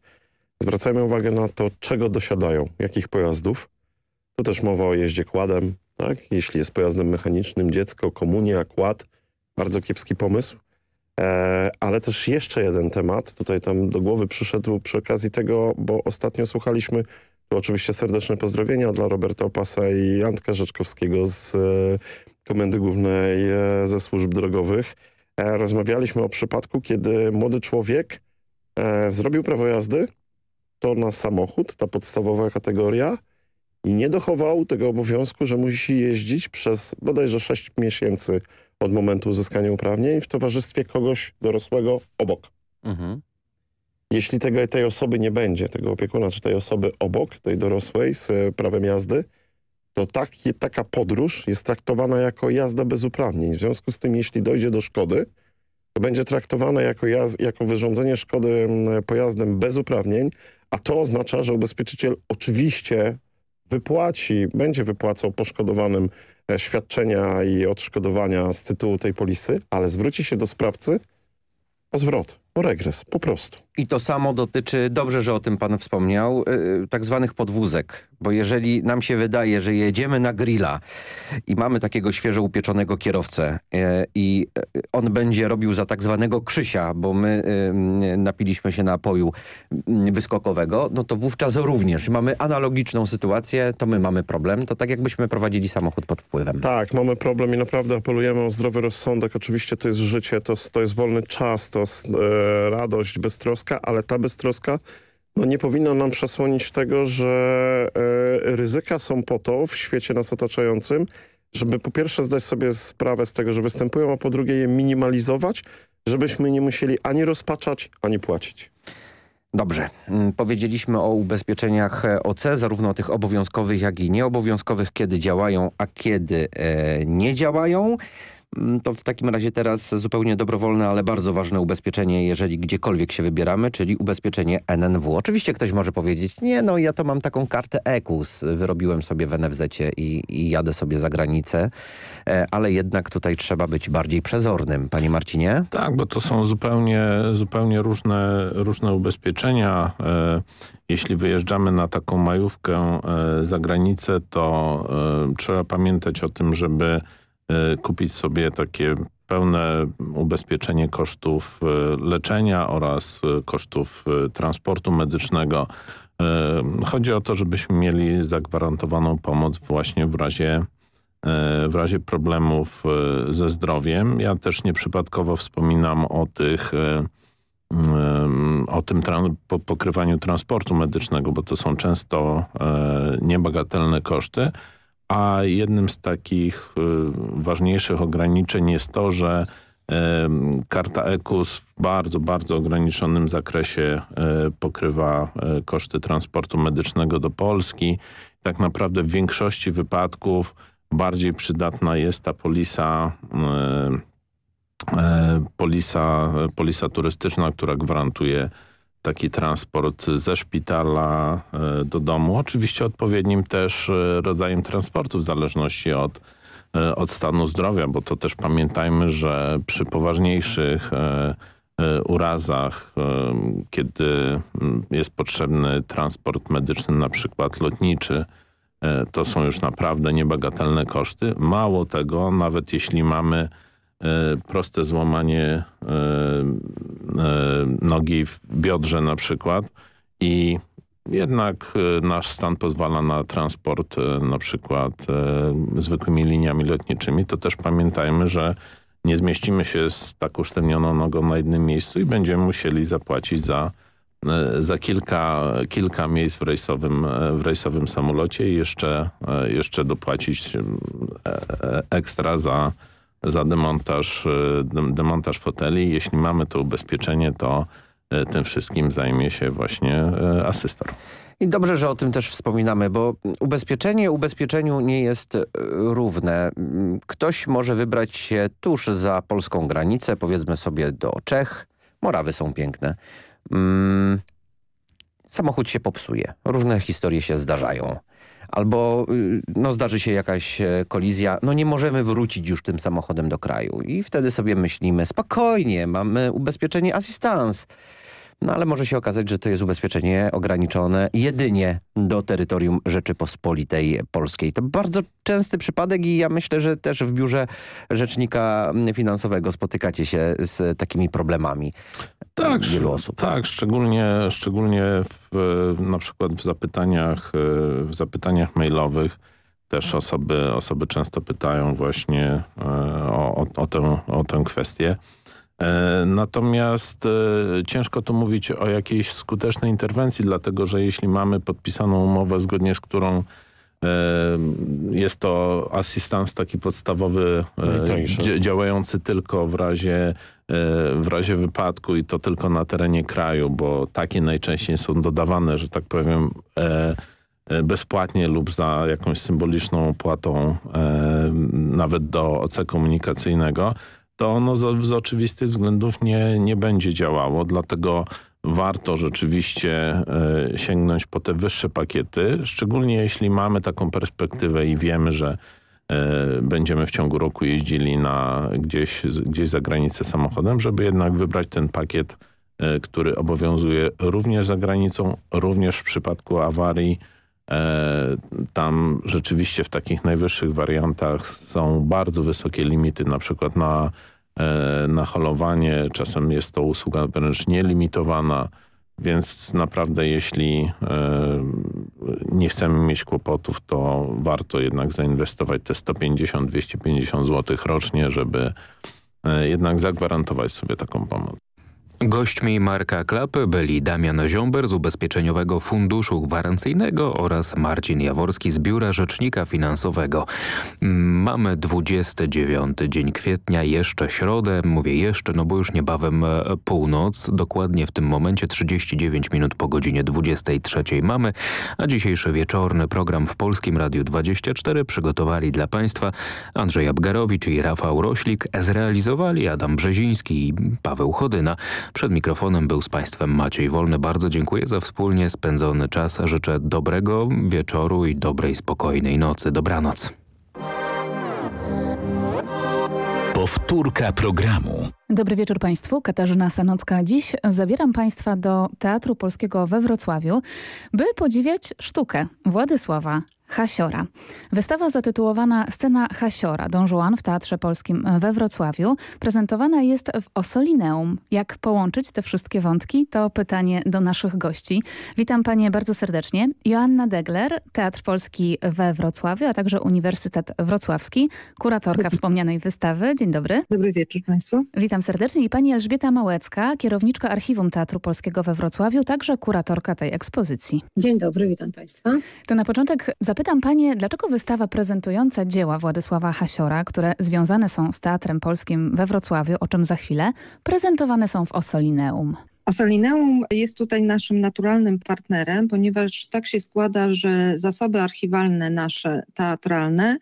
Zwracajmy uwagę na to, czego dosiadają, jakich pojazdów. Tu też mowa o jeździe kładem, tak? Jeśli jest pojazdem mechanicznym, dziecko, komunia, kład, bardzo kiepski pomysł. E, ale też jeszcze jeden temat, tutaj tam do głowy przyszedł przy okazji tego, bo ostatnio słuchaliśmy, tu oczywiście serdeczne pozdrowienia dla Roberta Opasa i Antka Rzeczkowskiego z e, Komendy Głównej e, ze Służb Drogowych. Rozmawialiśmy o przypadku, kiedy młody człowiek zrobił prawo jazdy, to na samochód, ta podstawowa kategoria i nie dochował tego obowiązku, że musi jeździć przez bodajże 6 miesięcy od momentu uzyskania uprawnień w towarzystwie kogoś dorosłego obok. Mhm. Jeśli tego, tej osoby nie będzie, tego opiekuna czy tej osoby obok, tej dorosłej z prawem jazdy, to taki, taka podróż jest traktowana jako jazda bez uprawnień. W związku z tym, jeśli dojdzie do szkody, to będzie traktowane jako, jaz jako wyrządzenie szkody pojazdem bez uprawnień, a to oznacza, że ubezpieczyciel oczywiście wypłaci, będzie wypłacał poszkodowanym e, świadczenia i odszkodowania z tytułu tej polisy, ale zwróci się do sprawcy o zwrot, regres, po prostu.
I to samo dotyczy, dobrze, że o tym pan wspomniał, yy, tak zwanych podwózek. Bo jeżeli nam się wydaje, że jedziemy na grilla i mamy takiego świeżo upieczonego kierowcę yy, i on będzie robił za tak zwanego Krzysia, bo my yy, napiliśmy się napoju wyskokowego, no to wówczas również mamy analogiczną sytuację, to my mamy problem. To tak jakbyśmy prowadzili samochód pod wpływem.
Tak, mamy problem i naprawdę apelujemy o zdrowy rozsądek. Oczywiście to jest życie, to, to jest wolny czas, to jest e, radość, beztroska ale ta beztroska no nie powinno nam przesłonić tego, że e, ryzyka są po to w świecie nas otaczającym, żeby po pierwsze zdać sobie sprawę z tego, że występują, a po drugie je minimalizować, żebyśmy nie musieli ani rozpaczać, ani płacić.
Dobrze. Mm, powiedzieliśmy o ubezpieczeniach e, OC, zarówno tych obowiązkowych, jak i nieobowiązkowych, kiedy działają, a kiedy e, nie działają. Mm, to w takim razie teraz zupełnie dobrowolne, ale bardzo ważne ubezpieczenie, jeżeli gdziekolwiek się wybieramy, czyli ubezpieczenie NNW. Oczywiście ktoś może powiedzieć, nie no ja to mam taką kartę EKUS, wyrobiłem sobie w NFZ i, i jadę sobie za granicę, e, ale jednak tutaj trzeba być bardziej przezornym. Panie Marcinie?
Tak, bo to są zupełnie, zupełnie różne, różne ubezpieczenia. E, jeśli wyjeżdżamy na taką majówkę e, za granicę, to trzeba pamiętać o tym, żeby kupić sobie takie pełne ubezpieczenie kosztów leczenia oraz kosztów transportu medycznego. Chodzi o to, żebyśmy mieli zagwarantowaną pomoc właśnie w razie w razie problemów ze zdrowiem. Ja też nieprzypadkowo wspominam o tych o tym pokrywaniu transportu medycznego, bo to są często niebagatelne koszty, a jednym z takich ważniejszych ograniczeń jest to, że karta EKUS w bardzo, bardzo ograniczonym zakresie pokrywa koszty transportu medycznego do Polski. Tak naprawdę w większości wypadków bardziej przydatna jest ta polisa, e, e, polisa, polisa turystyczna, która gwarantuje taki transport ze szpitala e, do domu. Oczywiście odpowiednim też rodzajem transportu w zależności od, od stanu zdrowia, bo to też pamiętajmy, że przy poważniejszych urazach, kiedy jest potrzebny transport medyczny, na przykład lotniczy, E, to są już naprawdę niebagatelne koszty. Mało tego, nawet jeśli mamy e, proste złamanie e, nogi w biodrze na przykład. I jednak nasz stan pozwala na transport na przykład zwykłymi liniami lotniczymi, to też pamiętajmy, że nie zmieścimy się z tak usztywnioną nogą na jednym miejscu i będziemy musieli zapłacić za E, za kilka, kilka miejsc w rejsowym, e, w rejsowym samolocie i jeszcze, e, jeszcze dopłacić ekstra za, za demontaż, demontaż foteli. Jeśli mamy to ubezpieczenie, to tym wszystkim zajmie się właśnie asystor.
I dobrze, że o tym też wspominamy, bo ubezpieczenie ubezpieczeniu nie jest równe. Ktoś może wybrać się tuż za polską granicę, powiedzmy sobie do Czech. Morawy są piękne. Mm, samochód się popsuje. Różne historie się zdarzają. Albo y, no, zdarzy się jakaś e, kolizja, no nie możemy wrócić już tym samochodem do kraju. I wtedy sobie myślimy, spokojnie, mamy ubezpieczenie assistance no ale może się okazać, że to jest ubezpieczenie ograniczone jedynie do terytorium Rzeczypospolitej Polskiej. To bardzo częsty przypadek i ja myślę, że też w biurze Rzecznika Finansowego spotykacie się z takimi problemami tak, wielu osób.
Tak, szczególnie, szczególnie w, na przykład w zapytaniach, w zapytaniach mailowych też osoby, osoby często pytają właśnie e, o, o, o, tę, o tę kwestię. E, natomiast ciężko tu mówić o jakiejś skutecznej interwencji, dlatego że jeśli mamy podpisaną umowę, zgodnie z którą jest to asystans taki podstawowy, działający tylko w razie, w razie wypadku i to tylko na terenie kraju, bo takie najczęściej są dodawane, że tak powiem, bezpłatnie lub za jakąś symboliczną opłatą nawet do OC komunikacyjnego, to ono z, z oczywistych względów nie, nie będzie działało, dlatego warto rzeczywiście e, sięgnąć po te wyższe pakiety, szczególnie jeśli mamy taką perspektywę i wiemy, że e, będziemy w ciągu roku jeździli na gdzieś, gdzieś za granicę samochodem, żeby jednak wybrać ten pakiet, e, który obowiązuje również za granicą, również w przypadku awarii. Tam rzeczywiście w takich najwyższych wariantach są bardzo wysokie limity, na przykład na na holowanie. Czasem jest to usługa wręcz nielimitowana, więc naprawdę jeśli e, nie chcemy mieć kłopotów, to warto jednak zainwestować te 150-250 zł rocznie, żeby e, jednak zagwarantować sobie taką pomoc.
Gośćmi Marka Klapy byli Damian Ziąber z Ubezpieczeniowego Funduszu Gwarancyjnego oraz Marcin Jaworski z Biura Rzecznika Finansowego. Mamy 29 dzień kwietnia, jeszcze środę. Mówię jeszcze, no bo już niebawem e, północ. Dokładnie w tym momencie 39 minut po godzinie 23 mamy. A dzisiejszy wieczorny program w Polskim Radiu 24 przygotowali dla Państwa Andrzej Abgarowicz i Rafał Roślik. Zrealizowali Adam Brzeziński i Paweł Chodyna. Przed mikrofonem był z Państwem Maciej Wolny. Bardzo dziękuję za wspólnie spędzony czas. Życzę dobrego wieczoru i dobrej, spokojnej nocy. Dobranoc.
Powtórka programu.
Dobry wieczór Państwu. Katarzyna Sanocka. Dziś zabieram Państwa do Teatru Polskiego we Wrocławiu, by podziwiać sztukę Władysława Hasiora. Wystawa zatytułowana Scena Hasiora Don Juan w Teatrze Polskim we Wrocławiu prezentowana jest w Osolineum. Jak połączyć te wszystkie wątki? To pytanie do naszych gości. Witam Panie bardzo serdecznie. Joanna Degler, Teatr Polski we Wrocławiu, a także Uniwersytet Wrocławski, kuratorka wspomnianej wystawy. Dzień dobry.
Dobry wieczór Państwu.
Witam serdecznie i Pani Elżbieta Małecka, kierowniczka Archiwum Teatru Polskiego we Wrocławiu, także kuratorka tej ekspozycji.
Dzień dobry, witam Państwa.
To na początek Zapytam Panie, dlaczego wystawa prezentująca dzieła Władysława Hasiora, które związane są z Teatrem Polskim we Wrocławiu, o czym za chwilę, prezentowane są w Osolineum?
Osolineum jest tutaj naszym naturalnym partnerem, ponieważ tak się składa, że zasoby archiwalne nasze teatralne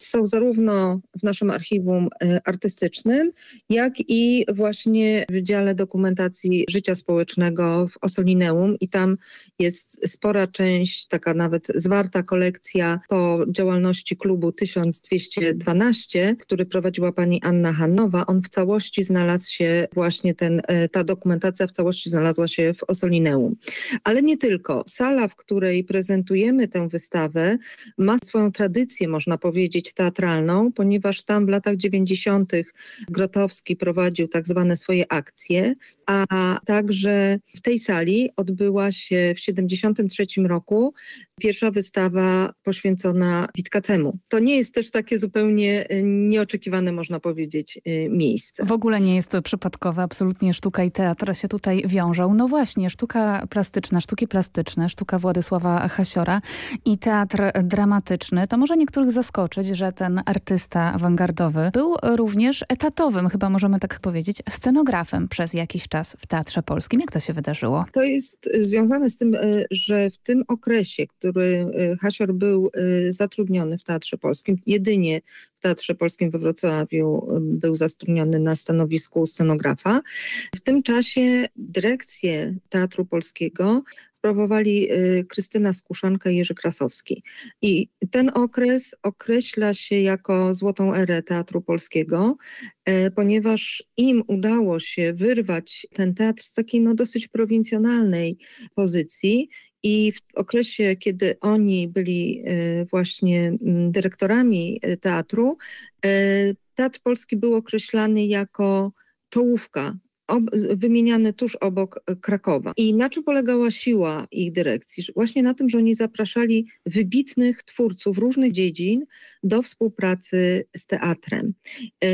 są zarówno w naszym archiwum e, artystycznym, jak i właśnie w Wydziale Dokumentacji Życia Społecznego w Osolineum i tam jest spora część, taka nawet zwarta kolekcja po działalności klubu 1212, który prowadziła pani Anna Hannowa. On w całości znalazł się właśnie ten, e, ta dokumentacja w całości znalazła się w Osolineum. Ale nie tylko. Sala, w której prezentujemy tę wystawę ma swoją tradycję, można powiedzieć, powiedzieć, teatralną, ponieważ tam w latach 90. Grotowski prowadził tak zwane swoje akcje, a także w tej sali odbyła się w 73 roku pierwsza wystawa poświęcona Witkacemu. To nie jest też takie zupełnie y, nieoczekiwane, można powiedzieć, y, miejsce.
W ogóle nie jest to przypadkowe, absolutnie sztuka i teatr się tutaj wiążą. No właśnie, sztuka plastyczna, sztuki plastyczne, sztuka Władysława Hasiora i teatr dramatyczny. To może niektórych zaskoczyć, że ten artysta awangardowy był również etatowym, chyba możemy tak powiedzieć, scenografem przez jakiś czas w Teatrze Polskim. Jak to się wydarzyło?
To jest związane z tym, y, że w tym okresie, który y, Hasior był y, zatrudniony w Teatrze Polskim, jedynie w Teatrze Polskim we Wrocławiu y, był zatrudniony na stanowisku scenografa. W tym czasie dyrekcję Teatru Polskiego sprawowali Krystyna Skuszanka i Jerzy Krasowski. I ten okres określa się jako złotą erę Teatru Polskiego, ponieważ im udało się wyrwać ten teatr z takiej no, dosyć prowincjonalnej pozycji i w okresie, kiedy oni byli e, właśnie mm, dyrektorami e, teatru, e, Teatr Polski był określany jako czołówka wymieniany tuż obok Krakowa. I na czym polegała siła ich dyrekcji? Właśnie na tym, że oni zapraszali wybitnych twórców różnych dziedzin do współpracy z teatrem.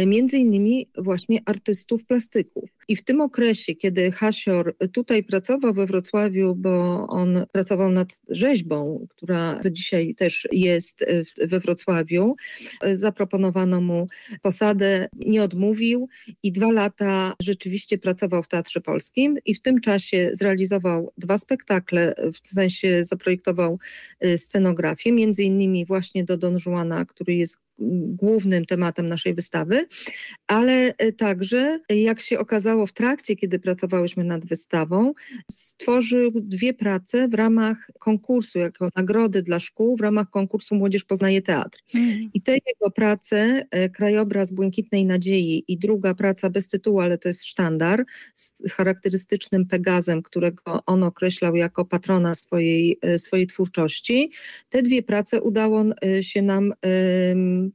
Między innymi właśnie artystów plastyków. I w tym okresie, kiedy Hasior tutaj pracował we Wrocławiu, bo on pracował nad rzeźbą, która do dzisiaj też jest we Wrocławiu, zaproponowano mu posadę, nie odmówił i dwa lata rzeczywiście pracował w Teatrze Polskim i w tym czasie zrealizował dwa spektakle, w sensie zaprojektował y, scenografię, między innymi właśnie do Don Juana, który jest głównym tematem naszej wystawy, ale e, także, jak się okazało w trakcie, kiedy pracowałyśmy nad wystawą, stworzył dwie prace w ramach konkursu, jako nagrody dla szkół, w ramach konkursu Młodzież Poznaje Teatr. Mm. I te jego prace, e, Krajobraz Błękitnej Nadziei i druga praca bez tytułu, ale to jest sztandar, z charakterystycznym Pegazem, którego on określał jako patrona swojej, e, swojej twórczości. Te dwie prace udało się nam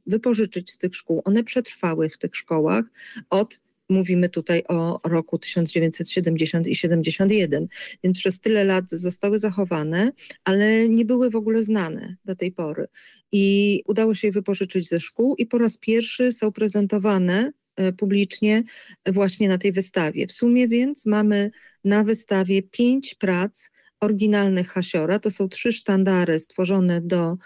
wypożyczyć z tych szkół. One przetrwały w tych szkołach od Mówimy tutaj o roku 1970 i 71, więc przez tyle lat zostały zachowane, ale nie były w ogóle znane do tej pory. I udało się je wypożyczyć ze szkół i po raz pierwszy są prezentowane publicznie właśnie na tej wystawie. W sumie więc mamy na wystawie pięć prac oryginalnych Hasiora. To są trzy sztandary stworzone do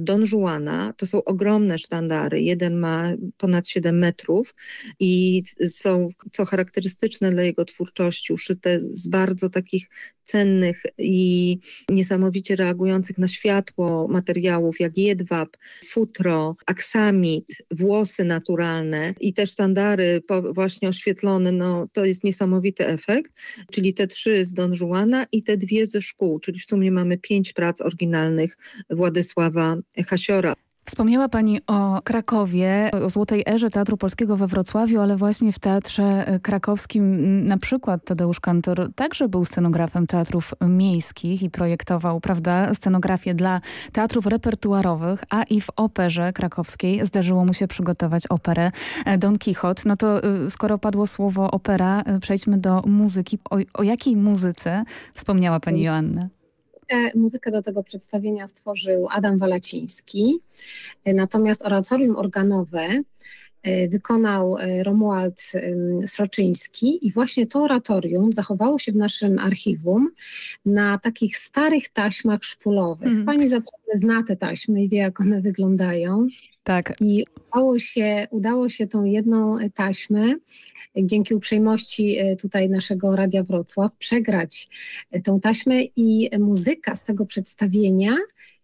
Don Juana. To są ogromne sztandary. Jeden ma ponad 7 metrów i są, co charakterystyczne dla jego twórczości, uszyte z bardzo takich cennych i niesamowicie reagujących na światło materiałów jak jedwab, futro, aksamit, włosy naturalne i te sztandary właśnie oświetlone, no to jest niesamowity efekt, czyli te trzy z Don Juana i te dwie ze szkół, czyli w sumie mamy pięć prac oryginalnych Władysława Hasiora.
Wspomniała Pani o Krakowie, o Złotej Erze Teatru Polskiego we Wrocławiu, ale właśnie w Teatrze Krakowskim na przykład Tadeusz Kantor także był scenografem teatrów miejskich i projektował prawda, scenografię dla teatrów repertuarowych, a i w Operze Krakowskiej zdarzyło mu się przygotować operę Don Quixote. No to y, skoro padło słowo opera, y, przejdźmy do muzyki. O, o jakiej muzyce wspomniała Pani Joanna?
Muzykę do tego przedstawienia stworzył Adam Walaciński, natomiast oratorium organowe e, wykonał e, Romuald Sroczyński i właśnie to oratorium zachowało się w naszym archiwum na takich starych taśmach szpulowych. Mm. Pani zapewne zna te taśmy i wie, jak one wyglądają.
Tak.
I udało się, udało się tą jedną taśmę dzięki uprzejmości e, tutaj naszego Radia Wrocław przegrać e, tą taśmę i muzyka z tego przedstawienia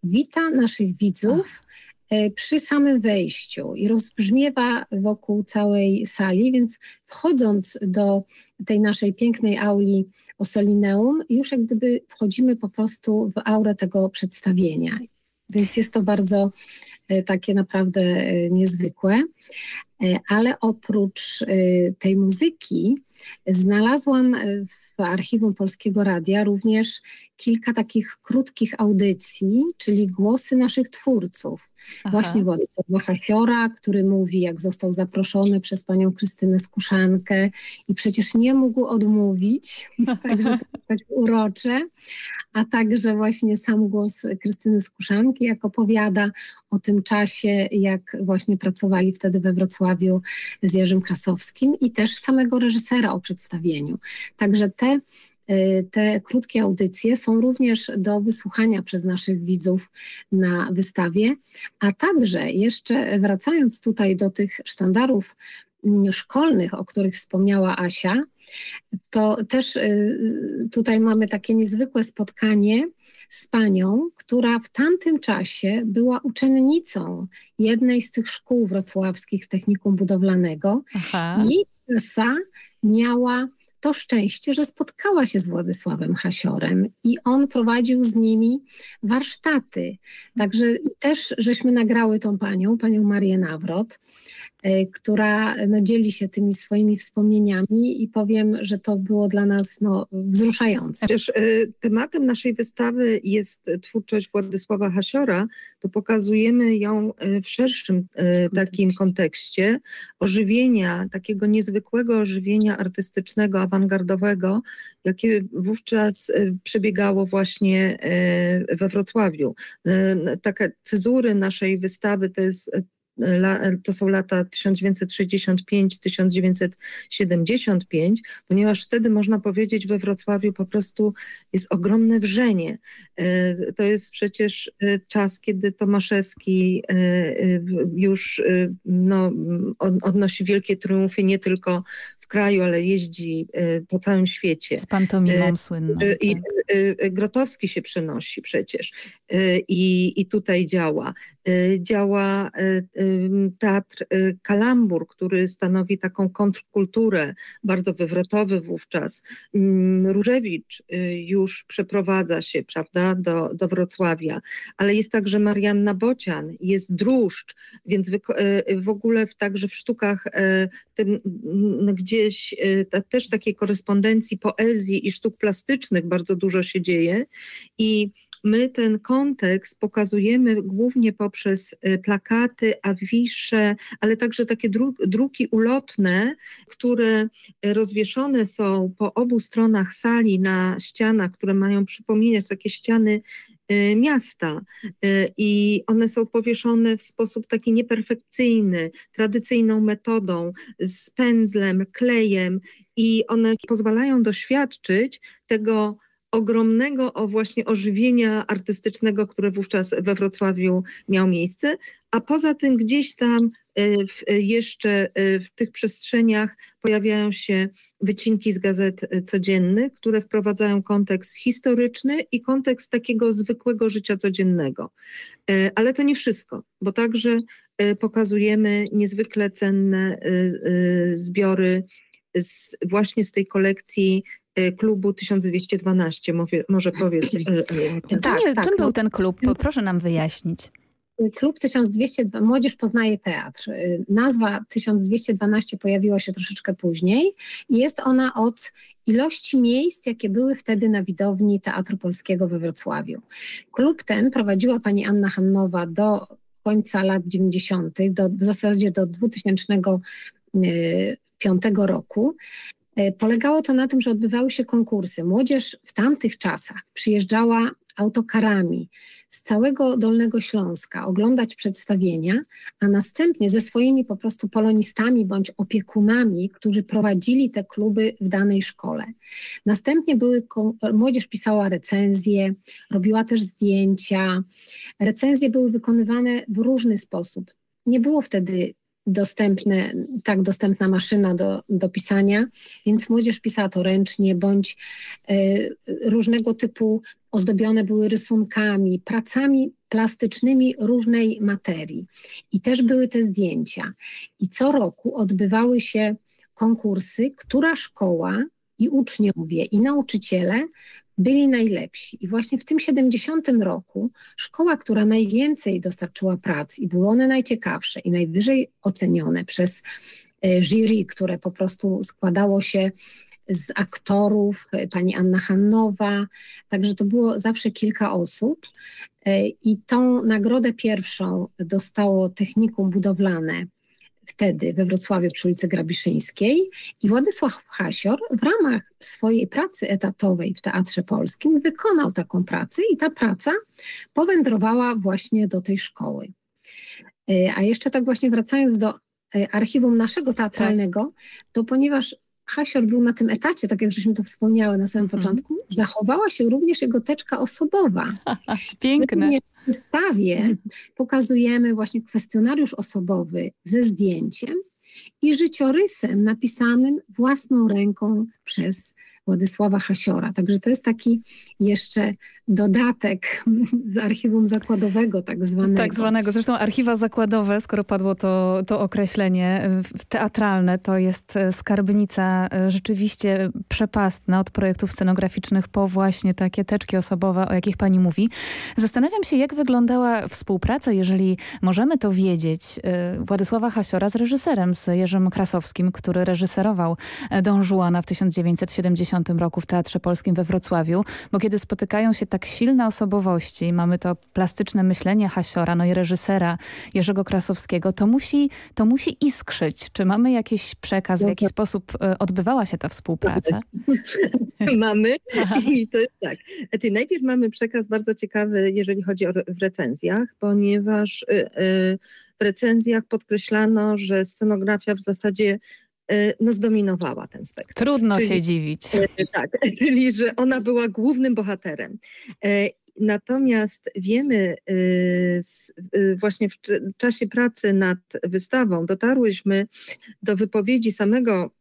wita naszych widzów e, przy samym wejściu i rozbrzmiewa wokół całej sali, więc wchodząc do tej naszej pięknej auli Osolineum, już jak gdyby wchodzimy po prostu w aurę tego przedstawienia. Więc jest to bardzo takie naprawdę niezwykłe. E, ale oprócz tej muzyki znalazłam w archiwum Polskiego Radia również kilka takich krótkich audycji, czyli głosy naszych twórców. Aha. Właśnie Władysława Hasiora, który mówi, jak został zaproszony przez panią Krystynę Skuszankę i przecież nie mógł odmówić, [LAUGHS] także tak urocze, a także właśnie sam głos Krystyny Skuszanki, jak opowiada o tym czasie, jak właśnie pracowali wtedy we Wrocławiu z Jerzym Krasowskim i też samego reżysera o przedstawieniu. Także te y, te krótkie audycje są również do wysłuchania przez naszych widzów na wystawie, a także jeszcze wracając tutaj do tych sztandarów mm, szkolnych, o których wspomniała Asia, to też y, tutaj mamy takie niezwykłe spotkanie z panią, która w tamtym czasie była uczennicą jednej z tych szkół wrocławskich technikum budowlanego Aha. i klasa miała to szczęście, że spotkała się z Władysławem Hasiorem i on prowadził z nimi warsztaty. Także też żeśmy nagrały tą panią, panią Marię Nawrot. E, która no, dzieli się tymi swoimi wspomnieniami i powiem, że to było dla nas no, wzruszające.
Przecież tematem naszej wystawy jest twórczość Władysława Hasiora, to pokazujemy ją e, w szerszym takim kontekście ożywienia, takiego niezwykłego ożywienia artystycznego, awangardowego, jakie wówczas przebiegało właśnie we Wrocławiu. Takie cezury naszej wystawy to jest to są lata 1965-1975, ponieważ wtedy można powiedzieć we Wrocławiu po prostu jest ogromne wrzenie. E, to jest przecież e, czas, kiedy Tomaszewski e, już no, odnosi wielkie triumfy nie tylko w kraju, ale jeździ po całym świecie.
Z pantomimą słynną.
I Grotowski się przenosi przecież i, i tutaj działa. Działa teatr Kalambur, który stanowi taką kontrkulturę, bardzo wywrotowy wówczas. Mm, Różewicz już przeprowadza się, prawda, do, do Wrocławia, ale jest także Marianna Bocian, jest Druszcz, więc w ogóle w, także w sztukach tym, gdzieś też takiej korespondencji poezji i sztuk plastycznych bardzo dużo się dzieje i my ten kontekst pokazujemy głównie poprzez y, plakaty, awisze, ale także takie druki ulotne, które rozwieszone są po obu stronach sali na ścianach, które mają przypominać takie ściany y, miasta. Y, i one są powieszone w sposób taki nieperfekcyjny, tradycyjną metodą, z pędzlem, klejem i one pozwalają doświadczyć tego ogromnego o właśnie ożywienia artystycznego, które wówczas we Wrocławiu miał miejsce, a poza tym gdzieś tam y, w, y, jeszcze y, w tych przestrzeniach pojawiają się wycinki z gazet codziennych, które wprowadzają kontekst historyczny i kontekst takiego zwykłego życia codziennego. Ale to nie wszystko, bo także pokazujemy niezwykle cenne zbiory z, właśnie z tej kolekcji Y, klubu 1212. Może, może powiedz. Y, [CLEARS THROAT]
y, tak, czym, tak, czym był ten klub? Proszę nam wyjaśnić.
Klub 1200, Młodzież poznaje teatr. Nazwa 1212 pojawiła się troszeczkę później i jest ona od ilości miejsc, jakie były wtedy na widowni Teatru Polskiego we Wrocławiu. Klub ten prowadziła pani Anna Hannowa do końca lat 90., do, w zasadzie do 2005 roku. E, polegało to na tym, że odbywały się konkursy. Młodzież w tamtych czasach przyjeżdżała autokarami z całego Dolnego Śląska oglądać przedstawienia, a następnie ze swoimi po prostu polonistami bądź opiekunami, którzy prowadzili te kluby w danej szkole. Następnie były, młodzież pisała recenzje, robiła też zdjęcia. Recenzje były wykonywane w różny sposób. Nie było wtedy dostępne, tak dostępna maszyna do, do pisania, więc młodzież pisała to ręcznie, bądź y, różnego typu ozdobione były rysunkami, pracami plastycznymi różnej materii. I też były te zdjęcia. I co roku odbywały się konkursy, która szkoła i uczniowie i nauczyciele byli najlepsi. I właśnie w tym 70 roku szkoła, która najwięcej dostarczyła prac i były one najciekawsze i najwyżej ocenione przez e, jury, które po prostu składało się z aktorów, e, pani Anna Hannowa, także to było zawsze kilka osób. E, I tą nagrodę pierwszą dostało technikum budowlane wtedy we Wrocławiu przy ulicy Grabiszyńskiej i Władysław Hasior w ramach swojej pracy etatowej w Teatrze Polskim wykonał taką pracę i ta praca powędrowała właśnie do tej szkoły. E, a jeszcze tak właśnie wracając do e, archiwum naszego teatralnego, to ponieważ Hasior był na tym etacie, tak jak żeśmy to wspomniały na samym mhm. początku, zachowała się również jego teczka osobowa. [LAUGHS]
Piękne.
W wystawie pokazujemy właśnie kwestionariusz osobowy ze zdjęciem i życiorysem napisanym własną ręką przez Władysława Hasiora. Także to jest taki jeszcze dodatek [LAUGHS] z archiwum zakładowego tak zwanego.
Tak zwanego. Zresztą archiwa zakładowe, skoro padło to, to określenie teatralne, to jest e, skarbnica e, rzeczywiście przepastna od projektów scenograficznych po właśnie takie teczki osobowe, o jakich pani mówi. Zastanawiam się, jak wyglądała współpraca, jeżeli możemy to wiedzieć, e, Władysława Hasiora z reżyserem, z Jerzym Krasowskim, który reżyserował Don Juana w 1970 1990 roku w Teatrze Polskim we Wrocławiu, bo kiedy spotykają się tak silne osobowości, mamy to plastyczne myślenie Hasiora, no i reżysera Jerzego Krasowskiego, to musi, to musi iskrzyć. Czy mamy jakiś przekaz, w jaki sposób e, odbywała się ta współpraca? [LAUGHS]
mamy i to jest tak. Znaczy, najpierw mamy przekaz bardzo ciekawy, jeżeli chodzi o w recenzjach, ponieważ y, w recenzjach podkreślano, że scenografia w zasadzie E, no, zdominowała ten spektakl.
Trudno czyli, się dziwić.
E, tak, [LAUGHS] czyli że ona była głównym bohaterem. E, natomiast wiemy, właśnie w czasie pracy nad wystawą dotarłyśmy do wypowiedzi samego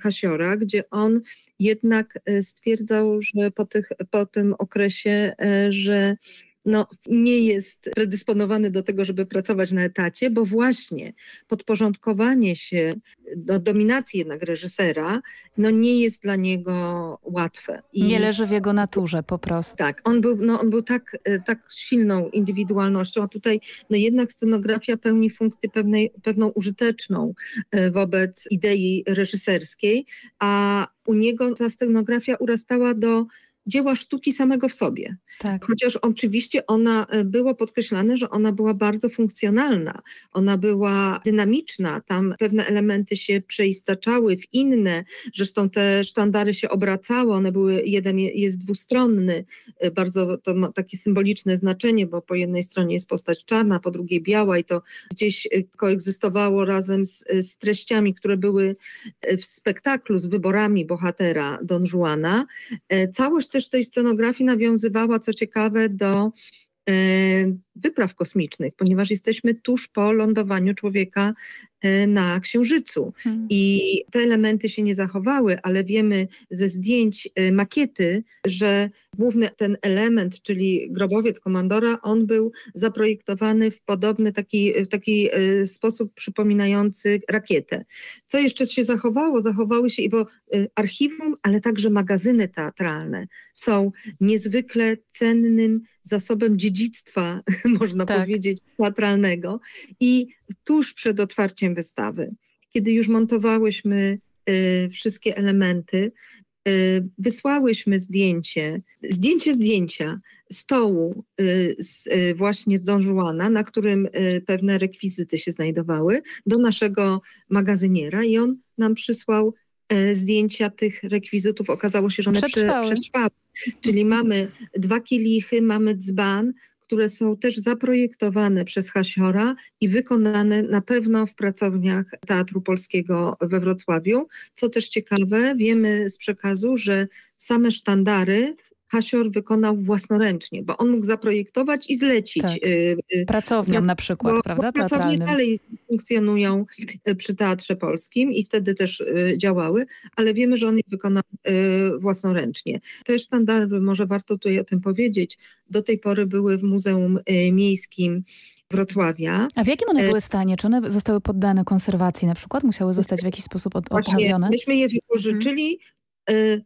Hasiora, gdzie on jednak stwierdzał, że po, tych, po tym okresie, że no, nie jest predysponowany do tego, żeby pracować na etacie, bo właśnie podporządkowanie się do dominacji jednak reżysera, no nie jest dla niego łatwe.
I nie leży w jego naturze po prostu.
Tak, on był, no, on był tak, e, tak silną indywidualnością, a tutaj no jednak scenografia pełni funkcję pewnej, pewną użyteczną e, wobec idei reżyserskiej, a u niego ta scenografia urastała do dzieła sztuki samego w sobie. Tak. Chociaż oczywiście ona e, było podkreślane, że ona była bardzo funkcjonalna, ona była dynamiczna, tam pewne elementy się przeistaczały w inne, zresztą te sztandary się obracały, one były, jeden jest dwustronny, e, bardzo to ma takie symboliczne znaczenie, bo po jednej stronie jest postać czarna, po drugiej biała i to gdzieś e, koegzystowało razem z, z treściami, które były w spektaklu, z wyborami bohatera Don Juana. Całość też tej scenografii nawiązywała, co ciekawe, do e, wypraw kosmicznych, ponieważ jesteśmy tuż po lądowaniu człowieka e, na Księżycu. Hmm. I te elementy się nie zachowały, ale wiemy ze zdjęć e, makiety, że główny ten element, czyli grobowiec komandora, on był zaprojektowany w podobny taki, w taki sposób przypominający rakietę. Co jeszcze się zachowało? Zachowały się i bo archiwum, ale także magazyny teatralne są niezwykle cennym zasobem dziedzictwa, [LAUGHS] można tak. powiedzieć, teatralnego. I tuż przed otwarciem wystawy, kiedy już montowałyśmy y, wszystkie elementy, y, wysłałyśmy zdjęcie, zdjęcie zdjęcia stołu y, z, y, właśnie z Don Juana, na którym y, pewne rekwizyty się znajdowały, do naszego magazyniera i on nam przysłał E, zdjęcia tych rekwizytów. Okazało się, że one przetrwały. przetrwały. Czyli mamy dwa kielichy, mamy dzban, które są też zaprojektowane przez Hasiora i wykonane na pewno w pracowniach Teatru Polskiego we Wrocławiu. Co też ciekawe, wiemy z przekazu, że same sztandary Hasior wykonał własnoręcznie, bo on mógł zaprojektować i zlecić. Tak.
Y, y, Pracownią na przykład, bo, prawda?
Bo pracownie dalej funkcjonują y, przy Teatrze Polskim i wtedy też działały, ale wiemy, że on je wykonał własnoręcznie. Te sztandary, może warto tutaj o tym powiedzieć, do tej pory były w Muzeum Miejskim Wrocławia.
A w jakim one były stanie? Czy one zostały poddane konserwacji na przykład? Musiały zostać w jakiś sposób odprawione?
Myśmy je wypożyczyli, Y,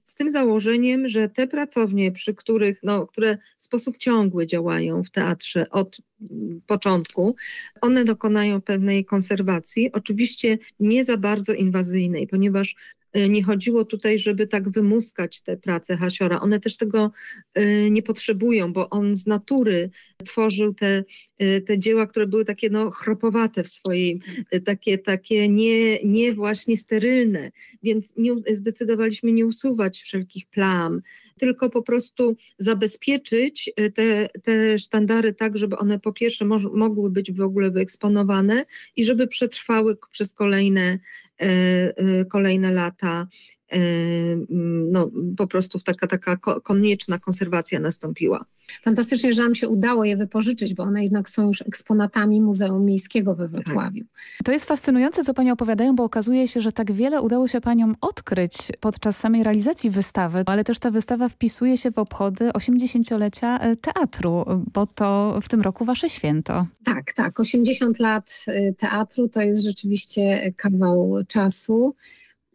z tym założeniem, że te pracownie, przy których, no, które w sposób ciągły działają w teatrze od mm, początku, one dokonają pewnej konserwacji, oczywiście nie za bardzo inwazyjnej, ponieważ y, nie chodziło tutaj, żeby tak wymuskać te prace Hasiora. One też tego y, nie potrzebują, bo on z natury tworzył te, te dzieła, które były takie no, chropowate w swojej, takie, takie nie, nie właśnie sterylne, więc nie, zdecydowaliśmy nie usuwać wszelkich plam, tylko po prostu zabezpieczyć e, te, te sztandary tak, żeby one po pierwsze mo mogły być w ogóle wyeksponowane i żeby przetrwały przez kolejne, e, e, kolejne lata no, po prostu taka, taka konieczna konserwacja nastąpiła.
Fantastycznie, że nam się udało je wypożyczyć, bo one jednak są już eksponatami Muzeum Miejskiego we Wrocławiu.
To jest fascynujące, co Pani opowiadają, bo okazuje się, że tak wiele udało się Paniom odkryć podczas samej realizacji wystawy, ale też ta wystawa wpisuje się w obchody 80-lecia e, teatru, bo to w tym roku Wasze święto.
Tak, tak. 80 lat e, teatru to jest rzeczywiście kawał czasu.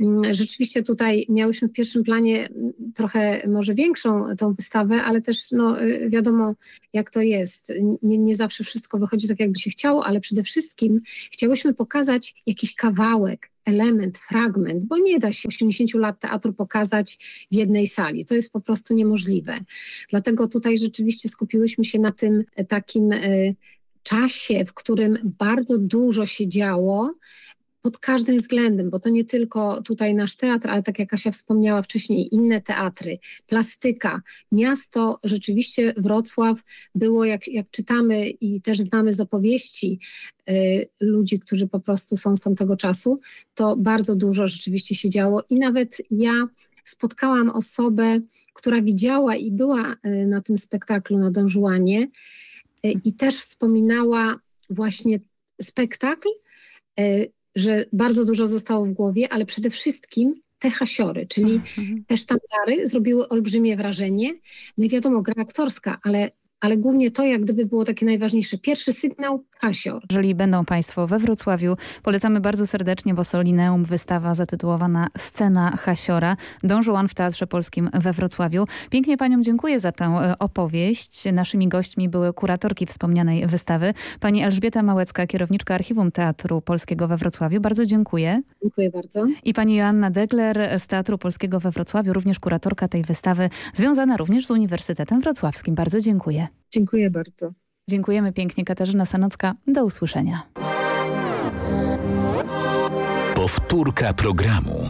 Mm, rzeczywiście tutaj miałyśmy w pierwszym planie mm, trochę może większą tą wystawę, ale też no, y, wiadomo jak to jest. Nie, nie zawsze wszystko wychodzi tak jakby się chciało, ale przede wszystkim chciałyśmy pokazać jakiś kawałek, element, fragment, bo nie da się 80 lat teatru pokazać w jednej sali. To jest po prostu niemożliwe. Dlatego tutaj rzeczywiście skupiłyśmy się na tym e, takim e, czasie, w którym bardzo dużo się działo, pod każdym względem, bo to nie tylko tutaj nasz teatr, ale tak jak Kasia wspomniała wcześniej, inne teatry, plastyka. Miasto, rzeczywiście Wrocław było, jak, jak czytamy i też znamy z opowieści y, ludzi, którzy po prostu są z tamtego czasu, to bardzo dużo rzeczywiście się działo i nawet ja spotkałam osobę, która widziała i była y, na tym spektaklu na Don Juanie y, i też wspominała właśnie spektakl, y, że bardzo dużo zostało w głowie, ale przede wszystkim te hasiory, czyli mhm. te sztandary zrobiły olbrzymie wrażenie. No i wiadomo, gra aktorska, ale ale głównie to jak gdyby było takie najważniejsze. Pierwszy sygnał Hasior.
Jeżeli będą Państwo we Wrocławiu, polecamy bardzo serdecznie w Osolineum wystawa zatytułowana Scena Hasiora. Don Juan w Teatrze Polskim we Wrocławiu. Pięknie Paniom dziękuję za tę e, opowieść. Naszymi gośćmi były kuratorki wspomnianej wystawy. Pani Elżbieta Małecka, kierowniczka Archiwum Teatru Polskiego we Wrocławiu. Bardzo dziękuję.
Dziękuję bardzo.
I pani Joanna Degler z Teatru Polskiego we Wrocławiu, również kuratorka tej wystawy, związana również z Uniwersytetem Wrocławskim. Bardzo dziękuję.
Dziękuję bardzo.
Dziękujemy pięknie. Katarzyna Sanocka. Do usłyszenia.
Powtórka programu.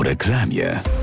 Po reklamie.